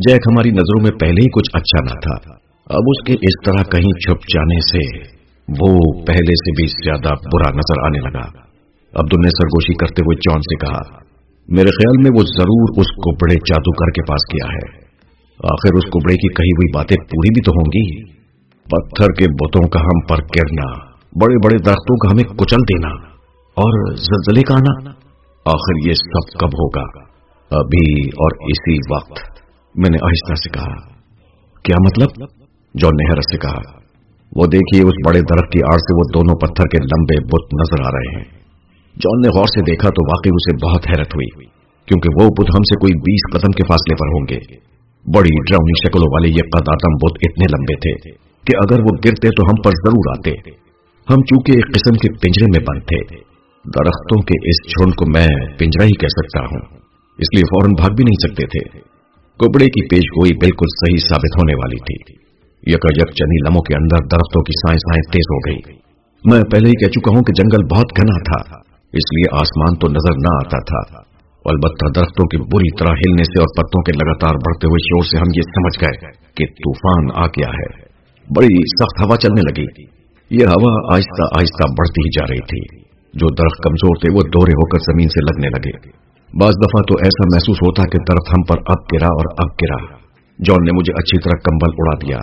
Jack ہماری نظروں میں پہلے ہی کچھ اچھا نہ تھا۔ اب اس کے اس طرح کہیں چھپ جانے سے وہ پہلے سے بھی زیادہ برا نظر آنے لگا۔ عبد نے سرگوشی کرتے ہوئے جان سے کہا، میرے خیال میں وہ ضرور اس کو بڑے جادوگر کے پاس کیا ہے۔ آخر اس کبڑے کی کہی ہوئی باتیں پوری بھی تو ہوں گی۔ پتھر کے بتوں کا ہم پر گرنا، بڑے بڑے درختوں کا ہمیں کچل دینا اور زلزلے کا آنا، آخر یہ سب کب ہوگا؟ ابھی اور اسی وقت۔ میں نے آہستہ سے کہا، کیا مطلب؟ جون نے حیرت سے کہا، وہ دیکھیے اس بڑے درخت کی آڑ سے وہ دونوں پتھر کے لمبے بت نظر آ رہے ہیں. جان نے غور سے دیکھا تو واقعی اسے بہت حیرت ہوئی، کیونکہ وہ بت ہم سے کوئی بیس قدم کے فاصلے پر ہوں گے۔ بڑی ڈراؤنی شکلوں والے یہ قداتم بت اتنے لمبے تھے کہ اگر وہ گرتے تو ہم پر ضرور آتے۔ ہم چونکہ ایک قسم کے پنجرے میں بند تھے، درختوں کے اس جھنڈ کو میں پنجرا ہی کہہ سکتا ہوں، اس لیے فوراً بھاگ بھی نہیں سکتے تھے۔ کپڑے کی پیش گوئی بالکل صحیح ثابت ہونے والی تھی۔ یک یک چنی لموں کے اندر درختوں کی سائیں سائیں تیز ہو گئی میں پہلے ہی کہہ چکا ہوں کہ جنگل بہت گھنا تھا، اس لیے آسمان تو نظر نہ آتا تھا۔ البتہ درختوں کی بری طرح ہلنے سے اور پتوں کے لگاتار بڑھتے ہوئے شور سے ہم یہ سمجھ گئے کہ طوفان آ گیا ہے۔ بڑی سخت ہوا چلنے لگی۔ یہ ہوا آہستہ آہستہ بڑھتی ہی جا رہی تھی۔ جو درخت کمزور تھے وہ دورے ہو کر زمین سے لگنے لگے۔ بعض دفعہ تو ایسا محسوس ہوتا کہ درد ہم پر اب گرا اور اب گرا۔ جان نے مجھے اچھی طرح کمبل اڑا دیا۔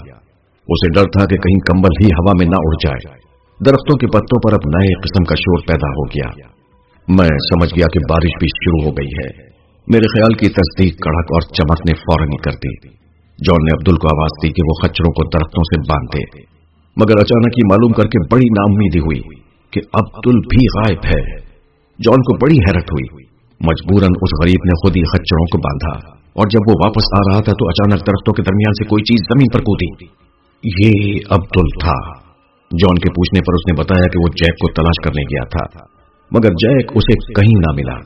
اسے ڈر تھا کہ کہیں کمبل ہی ہوا میں نہ اڑ جائے۔ درختوں کے پتوں پر اب نئے قسم کا شور پیدا ہو گیا۔ میں سمجھ گیا کہ بارش بھی شروع ہو گئی ہے۔ میرے خیال کی تصدیق کڑک اور چمک نے فوراً کر دی۔ جان نے عبدل کو آواز دی کہ وہ خچروں کو درختوں سے باندھ دے مگر اچانک ہی معلوم کر کے بڑی نامیدی ہوئی کہ عبدل بھی غائب ہے۔ جان کو بڑی حیرت ہوئی۔ مجبوراً اس غریب نے خود ہی خچروں کو باندھا اور جب وہ واپس آ رہا تھا تو اچانک درختوں کے درمیان سے کوئی چیز زمین پر کودی۔ یہ عبدل تھا۔ جان کے پوچھنے پر اس نے بتایا کہ وہ جیک کو تلاش کرنے گیا تھا، مگر جیک اسے کہیں نہ ملا۔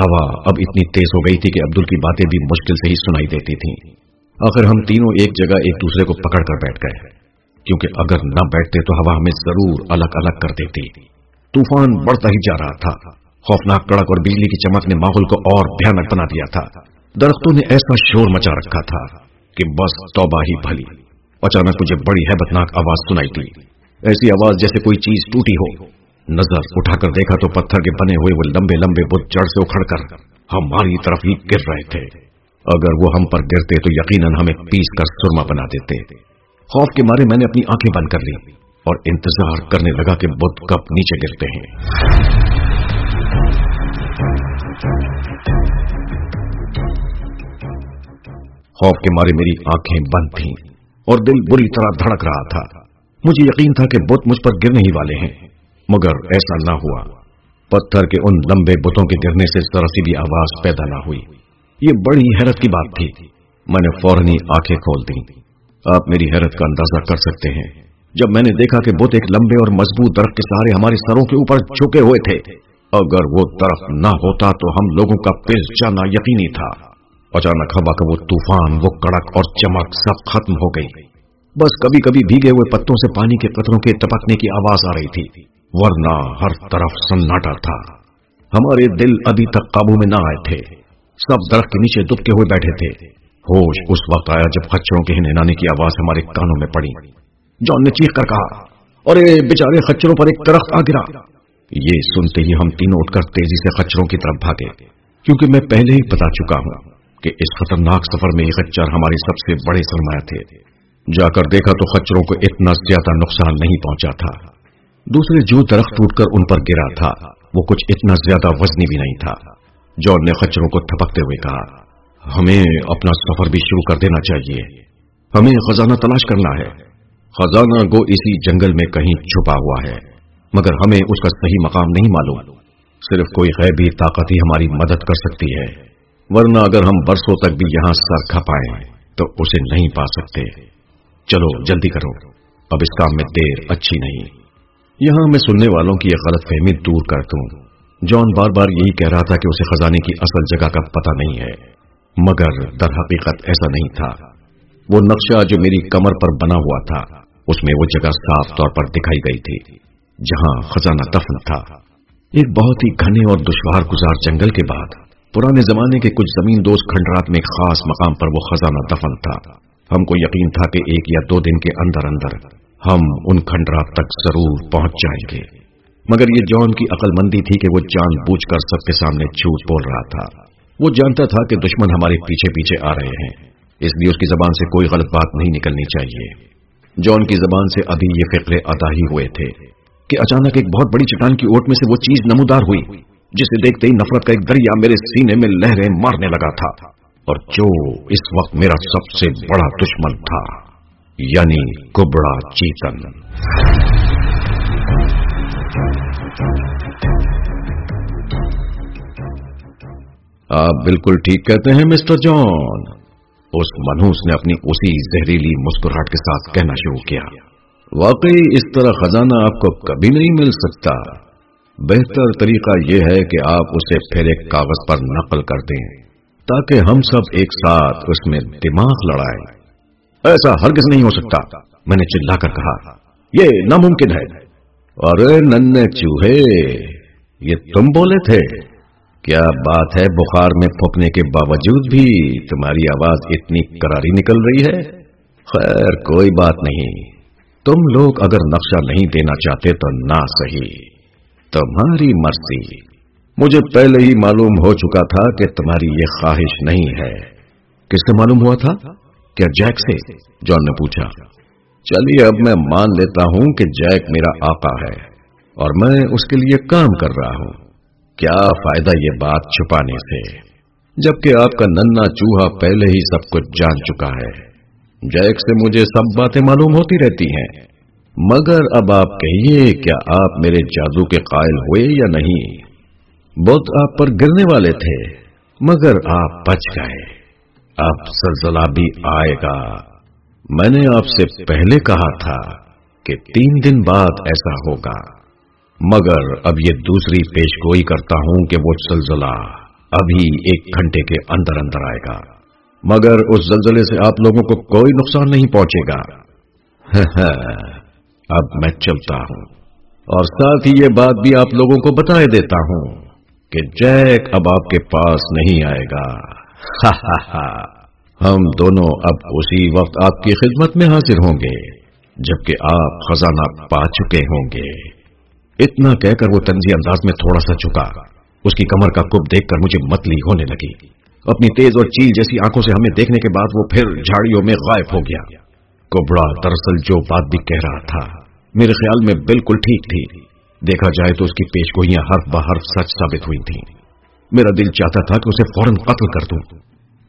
ہوا اب اتنی تیز ہو گئی تھی کہ عبدل کی باتیں بھی مشکل سے ہی سنائی دیتی تھیں۔ آخر ہم تینوں ایک جگہ ایک دوسرے کو پکڑ کر بیٹھ گئے، کیونکہ اگر نہ بیٹھتے تو ہوا ہمیں ضرور الگ الگ کر دیتی۔ طوفان بڑھتا ہی جا رہا تھا۔ خوفناک کڑک اور بجلی کی چمک نے ماحول کو اور بھیانک بنا دیا تھا۔ درختوں نے ایسا شور مچا رکھا تھا کہ بس توبہ ہی بھلی۔ اچانک مجھے بڑی حیبت ناک آواز سنائی تھی ایسی آواز جیسے کوئی چیز ٹوٹی ہو۔ نظر اٹھا کر دیکھا تو پتھر کے بنے ہوئے وہ لمبے لمبے بت جڑ سے اکھڑ کر ہماری طرف ہی گر رہے تھے۔ اگر وہ ہم پر گرتے تو یقیناً ہمیں پیس کر سرما بنا دیتے۔ خوف کے مارے میں نے اپنی آنکھیں بند کر لی اور انتظار کرنے لگا کہ بت کب نیچے گرتے ہیں۔ خوف کے مارے میری آنکھیں بند تھیں اور دل بری طرح دھڑک رہا تھا۔ مجھے یقین تھا کہ بت مجھ پر گرنے ہی والے ہیں، مگر ایسا نہ ہوا۔ پتھر کے ان لمبے بتوں کے گرنے سے ذرا سی بھی آواز پیدا نہ ہوئی۔ یہ بڑی حیرت کی بات تھی۔ میں نے فوراً ہی آنکھیں کھول دیں۔ آپ میری حیرت کا اندازہ کر سکتے ہیں۔ جب میں نے دیکھا کہ بت ایک لمبے اور مضبوط درخت کے سہارے ہمارے سروں کے اوپر چھکے ہوئے تھے اگر وہ طرف نہ ہوتا تو ہم لوگوں کا پیس جانا یقینی تھا۔ اچانک ہوا کا وہ طوفان، وہ کڑک اور چمک سب ختم ہو گئی۔ بس کبھی کبھی بھیگے ہوئے پتوں سے پانی کے قطروں کے ٹپکنے کی آواز آ رہی تھی۔ ورنہ ہر طرف سناٹا تھا۔ ہمارے دل ابھی تک قابو میں نہ آئے تھے۔ سب درخت کے نیچے دبکے ہوئے بیٹھے تھے۔ ہوش اس وقت آیا جب خچروں کے ہنانے کی آواز ہمارے کانوں میں پڑی۔ جان نے چیخ کر کہا اور بےچارے خچروں پر ایک درخت آ گرا۔ یہ سنتے ہی ہم تینوں اٹھ کر تیزی سے خچروں کی طرف بھاگے۔ کیونکہ میں پہلے ہی بتا چکا ہوں کہ اس خطرناک سفر میں یہ خچر ہمارے سب سے بڑے سرمایہ تھے۔ جا کر دیکھا تو خچروں کو اتنا زیادہ نقصان نہیں پہنچا تھا۔ دوسرے جو درخت ٹوٹ کر ان پر گرا تھا، وہ کچھ اتنا زیادہ وزنی بھی نہیں تھا۔ جون نے خچروں کو تھپکتے ہوئے کہا، ہمیں اپنا سفر بھی شروع کر دینا چاہیے۔ ہمیں خزانہ تلاش کرنا ہے۔ خزانہ گو اسی جنگل میں کہیں چھپا ہوا ہے۔ مگر ہمیں اس کا صحیح مقام نہیں معلوم۔ صرف کوئی غیبی طاقت ہی ہماری مدد کر سکتی ہے۔ ورنہ اگر ہم برسوں تک بھی یہاں سر کھپائیں تو اسے نہیں پا سکتے۔ چلو، جلدی کرو۔ اب اس کام میں دیر اچھی نہیں۔ یہاں میں سننے والوں کی یہ غلط فہمی دور کر دوں۔ جان بار بار یہی کہہ رہا تھا کہ اسے خزانے کی اصل جگہ کا پتہ نہیں ہے۔ مگر در حقیقت ایسا نہیں تھا۔ وہ نقشہ جو میری کمر پر بنا ہوا تھا، اس میں وہ جگہ صاف طور پر دکھائی گئی تھی۔ جہاں خزانہ دفن تھا۔ ایک بہت ہی گھنے اور دشوار گزار جنگل کے بعد، پرانے زمانے کے کچھ زمین دوست کھنڈرات میں ایک خاص مقام پر وہ خزانہ دفن تھا۔ ہم کو یقین تھا کہ ایک یا دو دن کے اندر اندر ہم ان کھنڈرات تک ضرور پہنچ جائیں گے۔ مگر یہ جان کی عقل مندی تھی کہ وہ جان بوجھ کر سب کے سامنے جھوٹ بول رہا تھا۔ وہ جانتا تھا کہ دشمن ہمارے پیچھے پیچھے آ رہے ہیں، اس لیے اس کی زبان سے کوئی غلط بات نہیں نکلنی چاہیے۔ جان کی زبان سے ابھی یہ فقرے ادا ہی ہوئے تھے۔ کہ اچانک ایک بہت بڑی چٹان کی اوٹ میں سے وہ چیز نمودار ہوئی، جسے دیکھتے ہی نفرت کا ایک دریا میرے سینے میں لہریں مارنے لگا تھا۔ اور جو اس وقت میرا سب سے بڑا دشمن تھا یعنی کبڑا چیتن۔ آپ بالکل ٹھیک کہتے ہیں، مسٹر جان۔ اس منوس نے اپنی اسی زہریلی مسکراہٹ کے ساتھ کہنا شروع کیا۔ واقعی اس طرح خزانہ آپ کو کبھی نہیں مل سکتا۔ بہتر طریقہ یہ ہے کہ آپ اسے پھر ایک کاغذ پر نقل کر دیں تاکہ ہم سب ایک ساتھ اس میں دماغ لڑائیں۔ ایسا ہرگز نہیں ہو سکتا، میں نے چلا کر کہا، یہ ناممکن ہے۔ ارے نن چوہے، یہ تم بولے تھے۔ کیا بات ہے بخار میں پھونکنے کے باوجود بھی تمہاری آواز اتنی کراری نکل رہی ہے؟ خیر، کوئی بات نہیں۔ تم لوگ اگر نقشہ نہیں دینا چاہتے تو نہ صحیح۔ تمہاری مرضی۔ مجھے پہلے ہی معلوم ہو چکا تھا کہ تمہاری یہ خواہش نہیں ہے۔ کس سے معلوم ہوا تھا؟ کیا جیک سے؟ جان نے پوچھا۔ چلیے، اب میں مان لیتا ہوں کہ جیک میرا آقا ہے اور میں اس کے لیے کام کر رہا ہوں۔ کیا فائدہ یہ بات چھپانے سے؟ جبکہ آپ کا ننا چوہا پہلے ہی سب کچھ جان چکا ہے۔ جیک سے مجھے سب باتیں معلوم ہوتی رہتی ہیں۔ مگر اب آپ کہیے کیا آپ میرے جادو کے قائل ہوئے یا نہیں؟ بہت آپ پر گرنے والے تھے، مگر آپ بچ گئے۔ اب سلسلہ بھی آئے گا۔ میں نے آپ سے پہلے کہا تھا کہ تین دن بعد ایسا ہوگا۔ مگر اب یہ دوسری پیش گوئی کرتا ہوں کہ وہ زلزلہ ابھی ایک گھنٹے کے اندر اندر آئے گا۔ مگر اس زلزلے سے آپ لوگوں کو کوئی نقصان نہیں پہنچے گا۔ اب میں چلتا ہوں اور ساتھ ہی یہ بات بھی آپ لوگوں کو بتائے دیتا ہوں کہ جیک اب آپ کے پاس نہیں آئے گا۔ ہم دونوں اب اسی وقت آپ کی خدمت میں حاضر ہوں گے جبکہ آپ خزانہ پا چکے ہوں گے۔ اتنا کہہ کر وہ تنزی انداز میں تھوڑا سا چکا اس کی کمر کا کب دیکھ کر مجھے متلی ہونے لگی۔ اپنی تیز اور چیل جیسی آنکھوں سے ہمیں دیکھنے کے بعد وہ پھر جھاڑیوں میں غائب ہو گیا۔ کبڑا دراصل جو بات بھی کہہ رہا تھا، میرے خیال میں بالکل ٹھیک تھی۔ دیکھا جائے تو اس کی پیش گوئیاں حرف بحرف سچ ثابت ہوئی تھیں۔ میرا دل چاہتا تھا کہ اسے فوراً قتل کر دوں،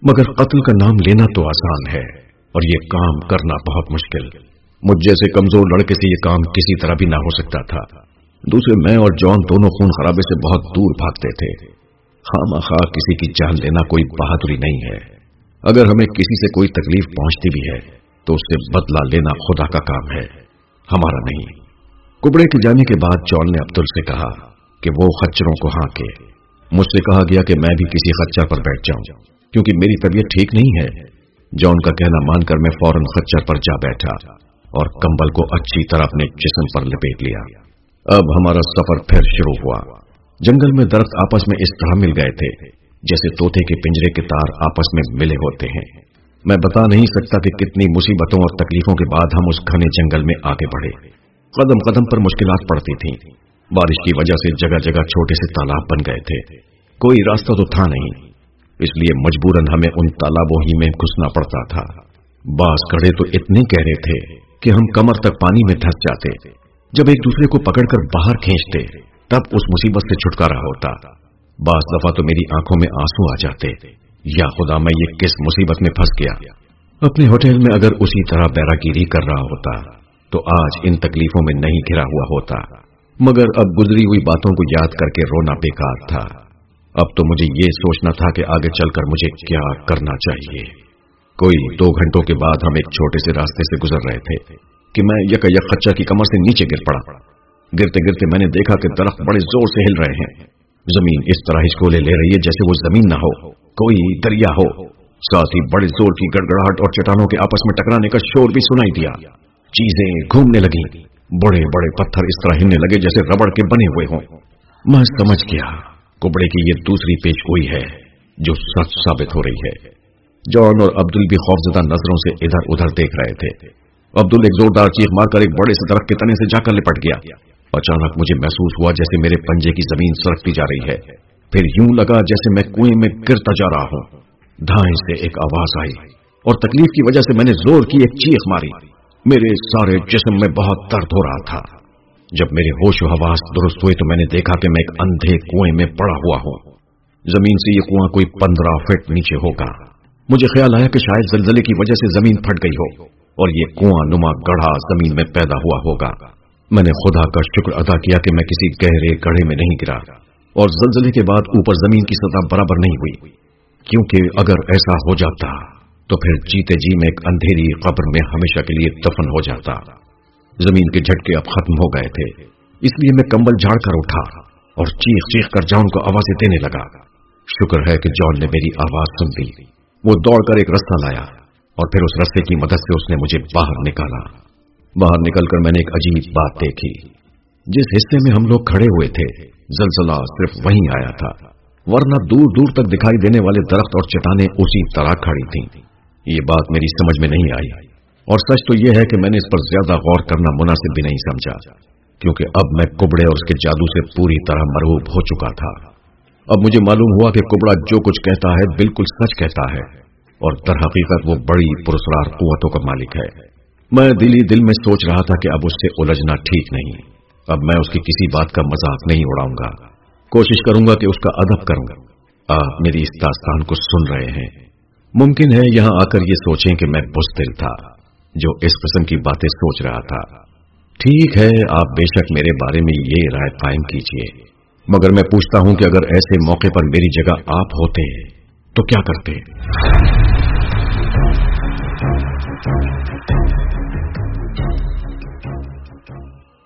مگر قتل کا نام لینا تو آسان ہے اور یہ کام کرنا بہت مشکل۔ مجھ جیسے کمزور لڑکے سے یہ کام کسی طرح بھی نہ ہو سکتا تھا۔ دوسرے میں اور جان دونوں خون خرابے سے بہت دور بھاگتے تھے۔ خام خواہ کسی کی جان لینا کوئی بہادری نہیں ہے۔ اگر ہمیں کسی سے کوئی تکلیف پہنچتی بھی ہے، تو اس سے بدلہ لینا خدا کا کام ہے۔ ہمارا نہیں۔ کبڑے کے جانے کے بعد جان نے عبدل سے کہا کہ وہ خچروں کو ہاں کے مجھ سے کہا گیا کہ میں بھی کسی خچر پر بیٹھ جاؤں، کیونکہ میری طبیعت ٹھیک نہیں ہے۔ جان کا کہنا مان کر میں فوراً خچر پر جا بیٹھا اور کمبل کو اچھی طرح اپنے جسم پر لپیٹ لیا۔ اب ہمارا سفر پھر شروع ہوا۔ جنگل میں درخت آپس میں اس طرح مل گئے تھے، جیسے توتے کے پنجرے کے تار آپس میں ملے ہوتے ہیں۔ میں بتا نہیں سکتا کہ کتنی مصیبتوں اور تکلیفوں کے بعد ہم اس گھنے جنگل میں آگے بڑھے۔ قدم قدم پر مشکلات پڑتی تھیں۔ بارش کی وجہ سے جگہ جگہ چھوٹے سے تالاب بن گئے تھے۔ کوئی راستہ تو تھا نہیں، اس لیے مجبوراً ہمیں ان تالابوں ہی میں گھسنا پڑتا تھا۔ باس کڑے تو اتنے گہرے تھے کہ ہم کمر تک پانی میں دھس جاتے، جب ایک دوسرے کو پکڑ کر باہر کھینچتے۔ تب اس مصیبت سے چھٹکارا ہوتا۔ بعض دفعہ تو میری آنکھوں میں آنسو آ جاتے۔ یا خدا، میں یہ کس مصیبت میں پھنس گیا؟ اپنے ہوٹل میں اگر اسی طرح بیراگیری کر رہا ہوتا، تو آج ان تکلیفوں میں نہیں گھرا ہوا ہوتا۔ مگر اب گزری ہوئی باتوں کو یاد کر کے رونا بیکار تھا۔ اب تو مجھے یہ سوچنا تھا کہ آگے چل کر مجھے کیا کرنا چاہیے۔ کوئی دو گھنٹوں کے بعد ہم ایک چھوٹے سے راستے سے گزر رہے تھے کہ میں یک یک خچا کی کمر سے نیچے گر پڑا۔ گرتے گرتے میں نے دیکھا کہ درخت بڑے زور سے ہل رہے ہیں۔ زمین اس طرح ہچکولے لے رہی ہے جیسے وہ زمین نہ ہو۔ کوئی دریا ہو۔ ساتھ ہی بڑے زور کی گڑگڑاہٹ اور چٹانوں کے آپس میں ٹکرانے کا شور بھی سنائی دیا۔ چیزیں گھومنے لگی بڑے بڑے پتھر اس طرح ہلنے لگے جیسے ربڑ کے بنے ہوئے ہوں۔ میں سمجھ گیا۔ کبڑے کی یہ دوسری پیش گوئی ہے جو سچ ثابت ہو رہی ہے۔ جان اور عبدل بھی خوفزدہ نظروں سے ادھر ادھر دیکھ رہے تھے۔ عبدل ایک زوردار چیخ مار کر ایک بڑے سے درخت کے تنے سے جا کر لپٹ گیا۔ اچانک مجھے محسوس ہوا جیسے میرے پنجے کی زمین سرکتی جا رہی ہے۔ پھر یوں لگا جیسے میں کنویں میں گرتا جا رہا ہوں۔ دھائیں سے ایک آواز آئی اور تکلیف کی وجہ سے میں نے زور کی ایک چیخ ماری۔ میرے سارے جسم میں بہت درد ہو رہا تھا۔ جب میرے ہوش و حواس درست ہوئے تو میں نے دیکھا کہ میں ایک اندھے کنویں میں پڑا ہوا ہوں۔ زمین سے یہ کنواں کوئی پندرہ فٹ نیچے ہوگا۔ مجھے خیال آیا کہ شاید زلزلے کی وجہ سے زمین پھٹ گئی ہو اور یہ کنواں نما گڑھا زمین میں پیدا ہوا ہوگا۔ میں نے خدا کا شکر ادا کیا کہ میں کسی گہرے گڑھے میں نہیں گرا اور زلزلے کے بعد اوپر زمین کی سطح برابر نہیں ہوئی۔ کیونکہ اگر ایسا ہو جاتا تو پھر جیتے جی میں ایک اندھیری قبر میں ہمیشہ کے لیے دفن ہو جاتا۔ زمین کے جھٹکے اب ختم ہو گئے تھے۔ اس لیے میں کمبل جھاڑ کر اٹھا اور چیخ چیخ کر جان کو آوازیں دینے لگا۔ شکر ہے کہ جان نے میری آواز سن دی وہ دوڑ کر ایک رستہ لایا اور پھر اس رستے کی مدد سے اس نے مجھے باہر نکالا۔ باہر نکل کر میں نے ایک عجیب بات دیکھی۔ جس حصے میں ہم لوگ کھڑے ہوئے تھے، زلزلہ صرف وہیں آیا تھا، ورنہ دور دور تک دکھائی دینے والے درخت اور چٹانے اسی طرح کھڑی تھیں۔ یہ بات میری سمجھ میں نہیں آئی۔ اور سچ تو یہ ہے کہ میں نے اس پر زیادہ غور کرنا مناسب بھی نہیں سمجھا، کیونکہ اب میں کبڑے اور اس کے جادو سے پوری طرح مرحوب ہو چکا تھا۔ اب مجھے معلوم ہوا کہ کبڑا جو کچھ کہتا ہے بالکل سچ کہتا ہے، اور در حقیقت وہ بڑی پرسرار قوتوں کا مالک ہے۔ میں دلی دل میں سوچ رہا تھا کہ اب اس سے الجھنا ٹھیک نہیں۔ اب میں اس کی کسی بات کا مذاق نہیں اڑاؤں گا۔ کوشش کروں گا کہ اس کا ادب کروں۔ گا آپ میری اس داستان کو سن رہے ہیں۔ ممکن ہے یہاں آ کر یہ سوچیں کہ میں بزدل تھا، جو اس قسم کی باتیں سوچ رہا تھا۔ ٹھیک ہے، آپ بے شک میرے بارے میں یہ رائے قائم کیجیے مگر میں پوچھتا ہوں کہ اگر ایسے موقع پر میری جگہ آپ ہوتے تو کیا کرتے؟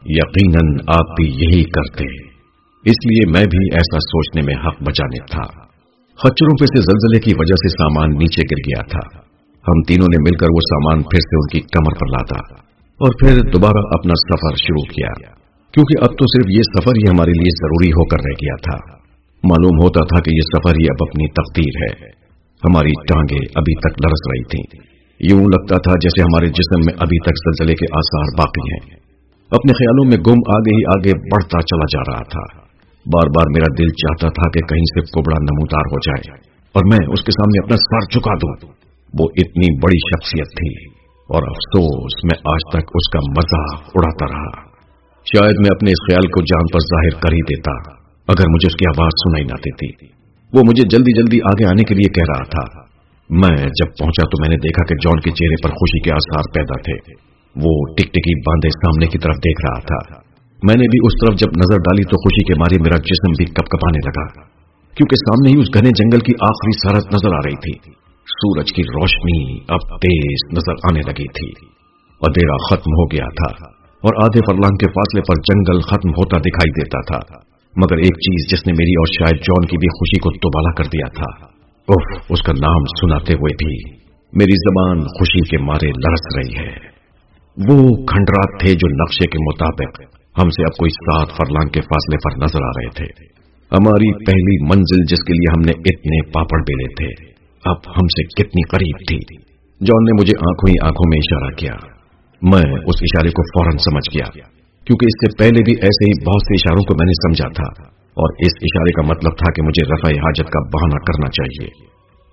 یقیناً آپ بھی یہی کرتے اس لیے میں بھی ایسا سوچنے میں حق بچانے تھا۔ خچروں پہ سے زلزلے کی وجہ سے سامان نیچے گر گیا تھا۔ ہم تینوں نے مل کر وہ سامان پھر سے ان کی کمر پر لاتا اور پھر دوبارہ اپنا سفر شروع کیا۔ کیونکہ اب تو صرف یہ سفر ہی ہمارے لیے ضروری ہو کر رہ گیا تھا۔ معلوم ہوتا تھا کہ یہ سفر ہی اب اپنی تقدیر ہے۔ ہماری ٹانگیں ابھی تک لرس رہی تھیں۔ یوں لگتا تھا جیسے ہمارے جسم میں ابھی تک زلزلے کے آثار باقی ہیں۔ اپنے خیالوں میں گم آگے ہی آگے بڑھتا چلا جا رہا تھا۔ بار بار میرا دل چاہتا تھا کہ کہیں سے کوبڑا نمودار ہو جائے اور میں اس کے سامنے اپنا سر چکا دوں۔ وہ اتنی بڑی شخصیت تھی اور افسوس میں آج تک اس کا مزہ اڑاتا رہا۔ شاید میں اپنے اس خیال کو جان پر ظاہر کر ہی دیتا، اگر مجھے اس کی آواز سنائی نہ دیتی۔ وہ مجھے جلدی جلدی آگے آنے کے لیے کہہ رہا تھا۔ میں جب پہنچا تو میں نے دیکھا کہ جان کے چہرے پر خوشی کے آسار پیدا تھے۔ وہ ٹکٹکی باندھے سامنے کی طرف دیکھ رہا تھا۔ میں نے بھی اس طرف جب نظر ڈالی تو خوشی کے مارے میرا جسم بھی کپ کپانے لگا، کیونکہ سامنے ہی اس گھنے جنگل کی آخری سرحد نظر آ رہی تھی۔ سورج کی روشنی اب تیز نظر آنے لگی تھی اندھیرا ختم ہو گیا تھا اور آدھے فرلانگ کے فاصلے پر جنگل ختم ہوتا دکھائی دیتا تھا۔ مگر ایک چیز جس نے میری اور شاید جان کی بھی خوشی کو دوبالا کر دیا تھا اوف اس کا نام سناتے ہوئے بھی میری زبان خوشی کے مارے لرس رہی ہے۔ وہ کھنڈرات تھے جو نقشے کے مطابق ہم سے اب کوئی سات فرلانگ کے فاصلے پر نظر آ رہے تھے۔ ہماری پہلی منزل جس کے لیے ہم نے اتنے پاپڑ بیلے تھے، اب ہم سے کتنی قریب تھی۔ جان نے مجھے آنکھوں ہی آنکھوں میں اشارہ کیا۔ میں اس اشارے کو فوراً سمجھ گیا، کیونکہ اس سے پہلے بھی ایسے ہی بہت سے اشاروں کو میں نے سمجھا تھا۔ اور اس اشارے کا مطلب تھا کہ مجھے رفع حاجت کا بہانہ کرنا چاہیے۔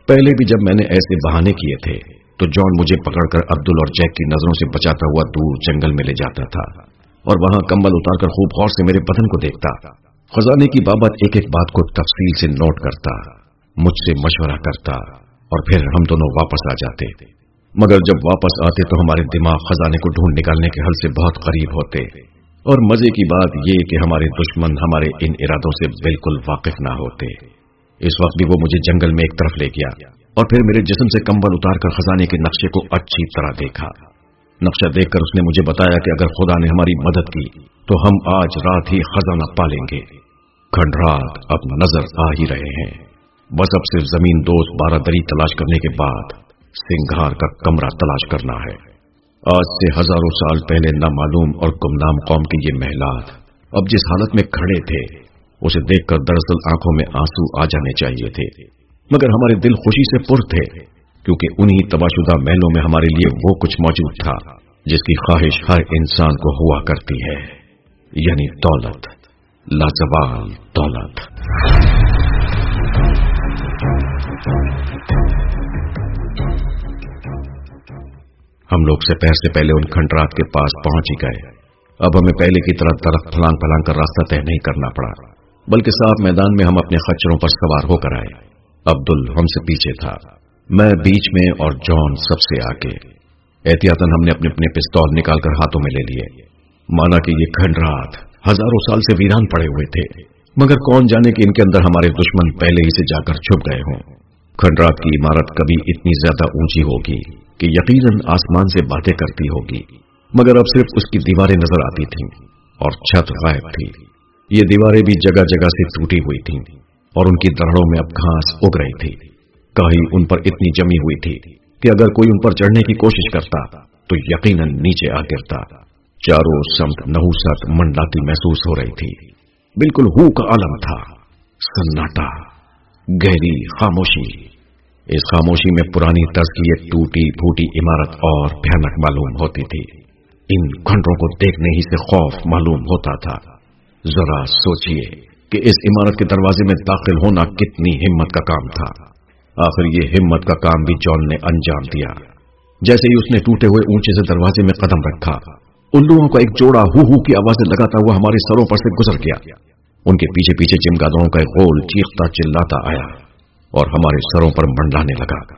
پہلے بھی جب میں نے ایسے بہانے کیے تھے تو جان مجھے پکڑ کر عبدل اور جیک کی نظروں سے بچاتا ہوا دور جنگل میں لے جاتا تھا اور وہاں کمبل اتار کر خوب غور سے میرے بدن کو دیکھتا۔ خزانے کی بابت ایک ایک بات کو تفصیل سے نوٹ کرتا، مجھ سے مشورہ کرتا اور پھر ہم دونوں واپس آ جاتے۔ مگر جب واپس آتے تو ہمارے دماغ خزانے کو ڈھونڈ نکالنے کے حل سے بہت قریب ہوتے۔ اور مزے کی بات یہ کہ ہمارے دشمن ہمارے ان ارادوں سے بالکل واقف نہ ہوتے۔ اس وقت بھی وہ مجھے جنگل میں ایک طرف لے گیا۔ اور پھر میرے جسم سے کمبل اتار کر خزانے کے نقشے کو اچھی طرح دیکھا۔ نقشہ دیکھ کر اس نے مجھے بتایا کہ اگر خدا نے ہماری مدد کی تو ہم آج رات ہی خزانہ پالیں گے۔ کھنڈ رات اب نظر آ ہی رہے ہیں۔ بس اب صرف زمین دوست بارہ دری تلاش کرنے کے بعد سنگھار کا کمرہ تلاش کرنا ہے۔ آج سے ہزاروں سال پہلے نامعلوم اور گمنام قوم کے یہ محلات اب جس حالت میں کھڑے تھے، اسے دیکھ کر دراصل آنکھوں میں آنسو آ جانے چاہیے تھے۔ مگر ہمارے دل خوشی سے پر تھے، کیونکہ انہی تباشدہ محلوں میں ہمارے لیے وہ کچھ موجود تھا جس کی خواہش ہر انسان کو ہوا کرتی ہے یعنی دولت۔ لازوال دولت۔ ہم لوگ سے پیر سے پہلے ان کھنڈرات کے پاس پہنچ ہی گئے۔ اب ہمیں پہلے کی طرح درخت پھلانگ پھلانگ کر راستہ طے نہیں کرنا پڑا، بلکہ صاف میدان میں ہم اپنے خچروں پر سوار ہو کر آئے۔ عبدل ہم سے پیچھے تھا۔ میں بیچ میں اور جان سب سے آگے۔ احتیاطن ہم نے اپنے اپنے پستول نکال کر ہاتھوں میں لے لیے۔ مانا کہ یہ کھنڈرات ہزاروں سال سے ویران پڑے ہوئے تھے۔ مگر کون جانے کہ ان کے اندر ہمارے دشمن پہلے ہی سے جا کر چھپ گئے ہوں۔ کھنڈرات کی عمارت کبھی اتنی زیادہ اونچی ہوگی کہ یقیناً آسمان سے باتیں کرتی ہوگی۔ مگر اب صرف اس کی دیواریں نظر آتی تھیں اور چھت غائب تھی۔ یہ دیواریں بھی جگہ جگہ سے ٹوٹی ہوئی تھیں۔ اور ان کی درڑوں میں اب گھاس اگ رہی تھی۔ کہیں ان پر اتنی جمی ہوئی تھی کہ اگر کوئی ان پر چڑھنے کی کوشش کرتا تو یقیناً نیچے آ گرتا۔ چاروں سمت نحوست منڈاتی محسوس ہو رہی تھی۔ بالکل ہو کا عالم تھا۔ سناٹا، گہری، خاموشی۔ اس خاموشی میں پرانی طرز کی ایک ٹوٹی پھوٹی عمارت اور بھیانک معلوم ہوتی تھی۔ ان کھنڈوں کو دیکھنے ہی سے خوف معلوم ہوتا تھا۔ ذرا سوچئے۔ کہ اس عمارت کے دروازے میں داخل ہونا کتنی ہمت کا کام تھا۔ آخر یہ ہمت کا کام بھی جون نے انجام دیا۔ جیسے ہی اس نے ٹوٹے ہوئے اونچے سے دروازے میں قدم رکھا الوؤں کا ایک جوڑا ہو ہو کی آوازیں لگاتا ہوا ہمارے سروں پر سے گزر گیا۔ ان کے پیچھے پیچھے چمگادڑوں کا ایک غول چیختا چلاتا آیا اور ہمارے سروں پر منڈانے لگا۔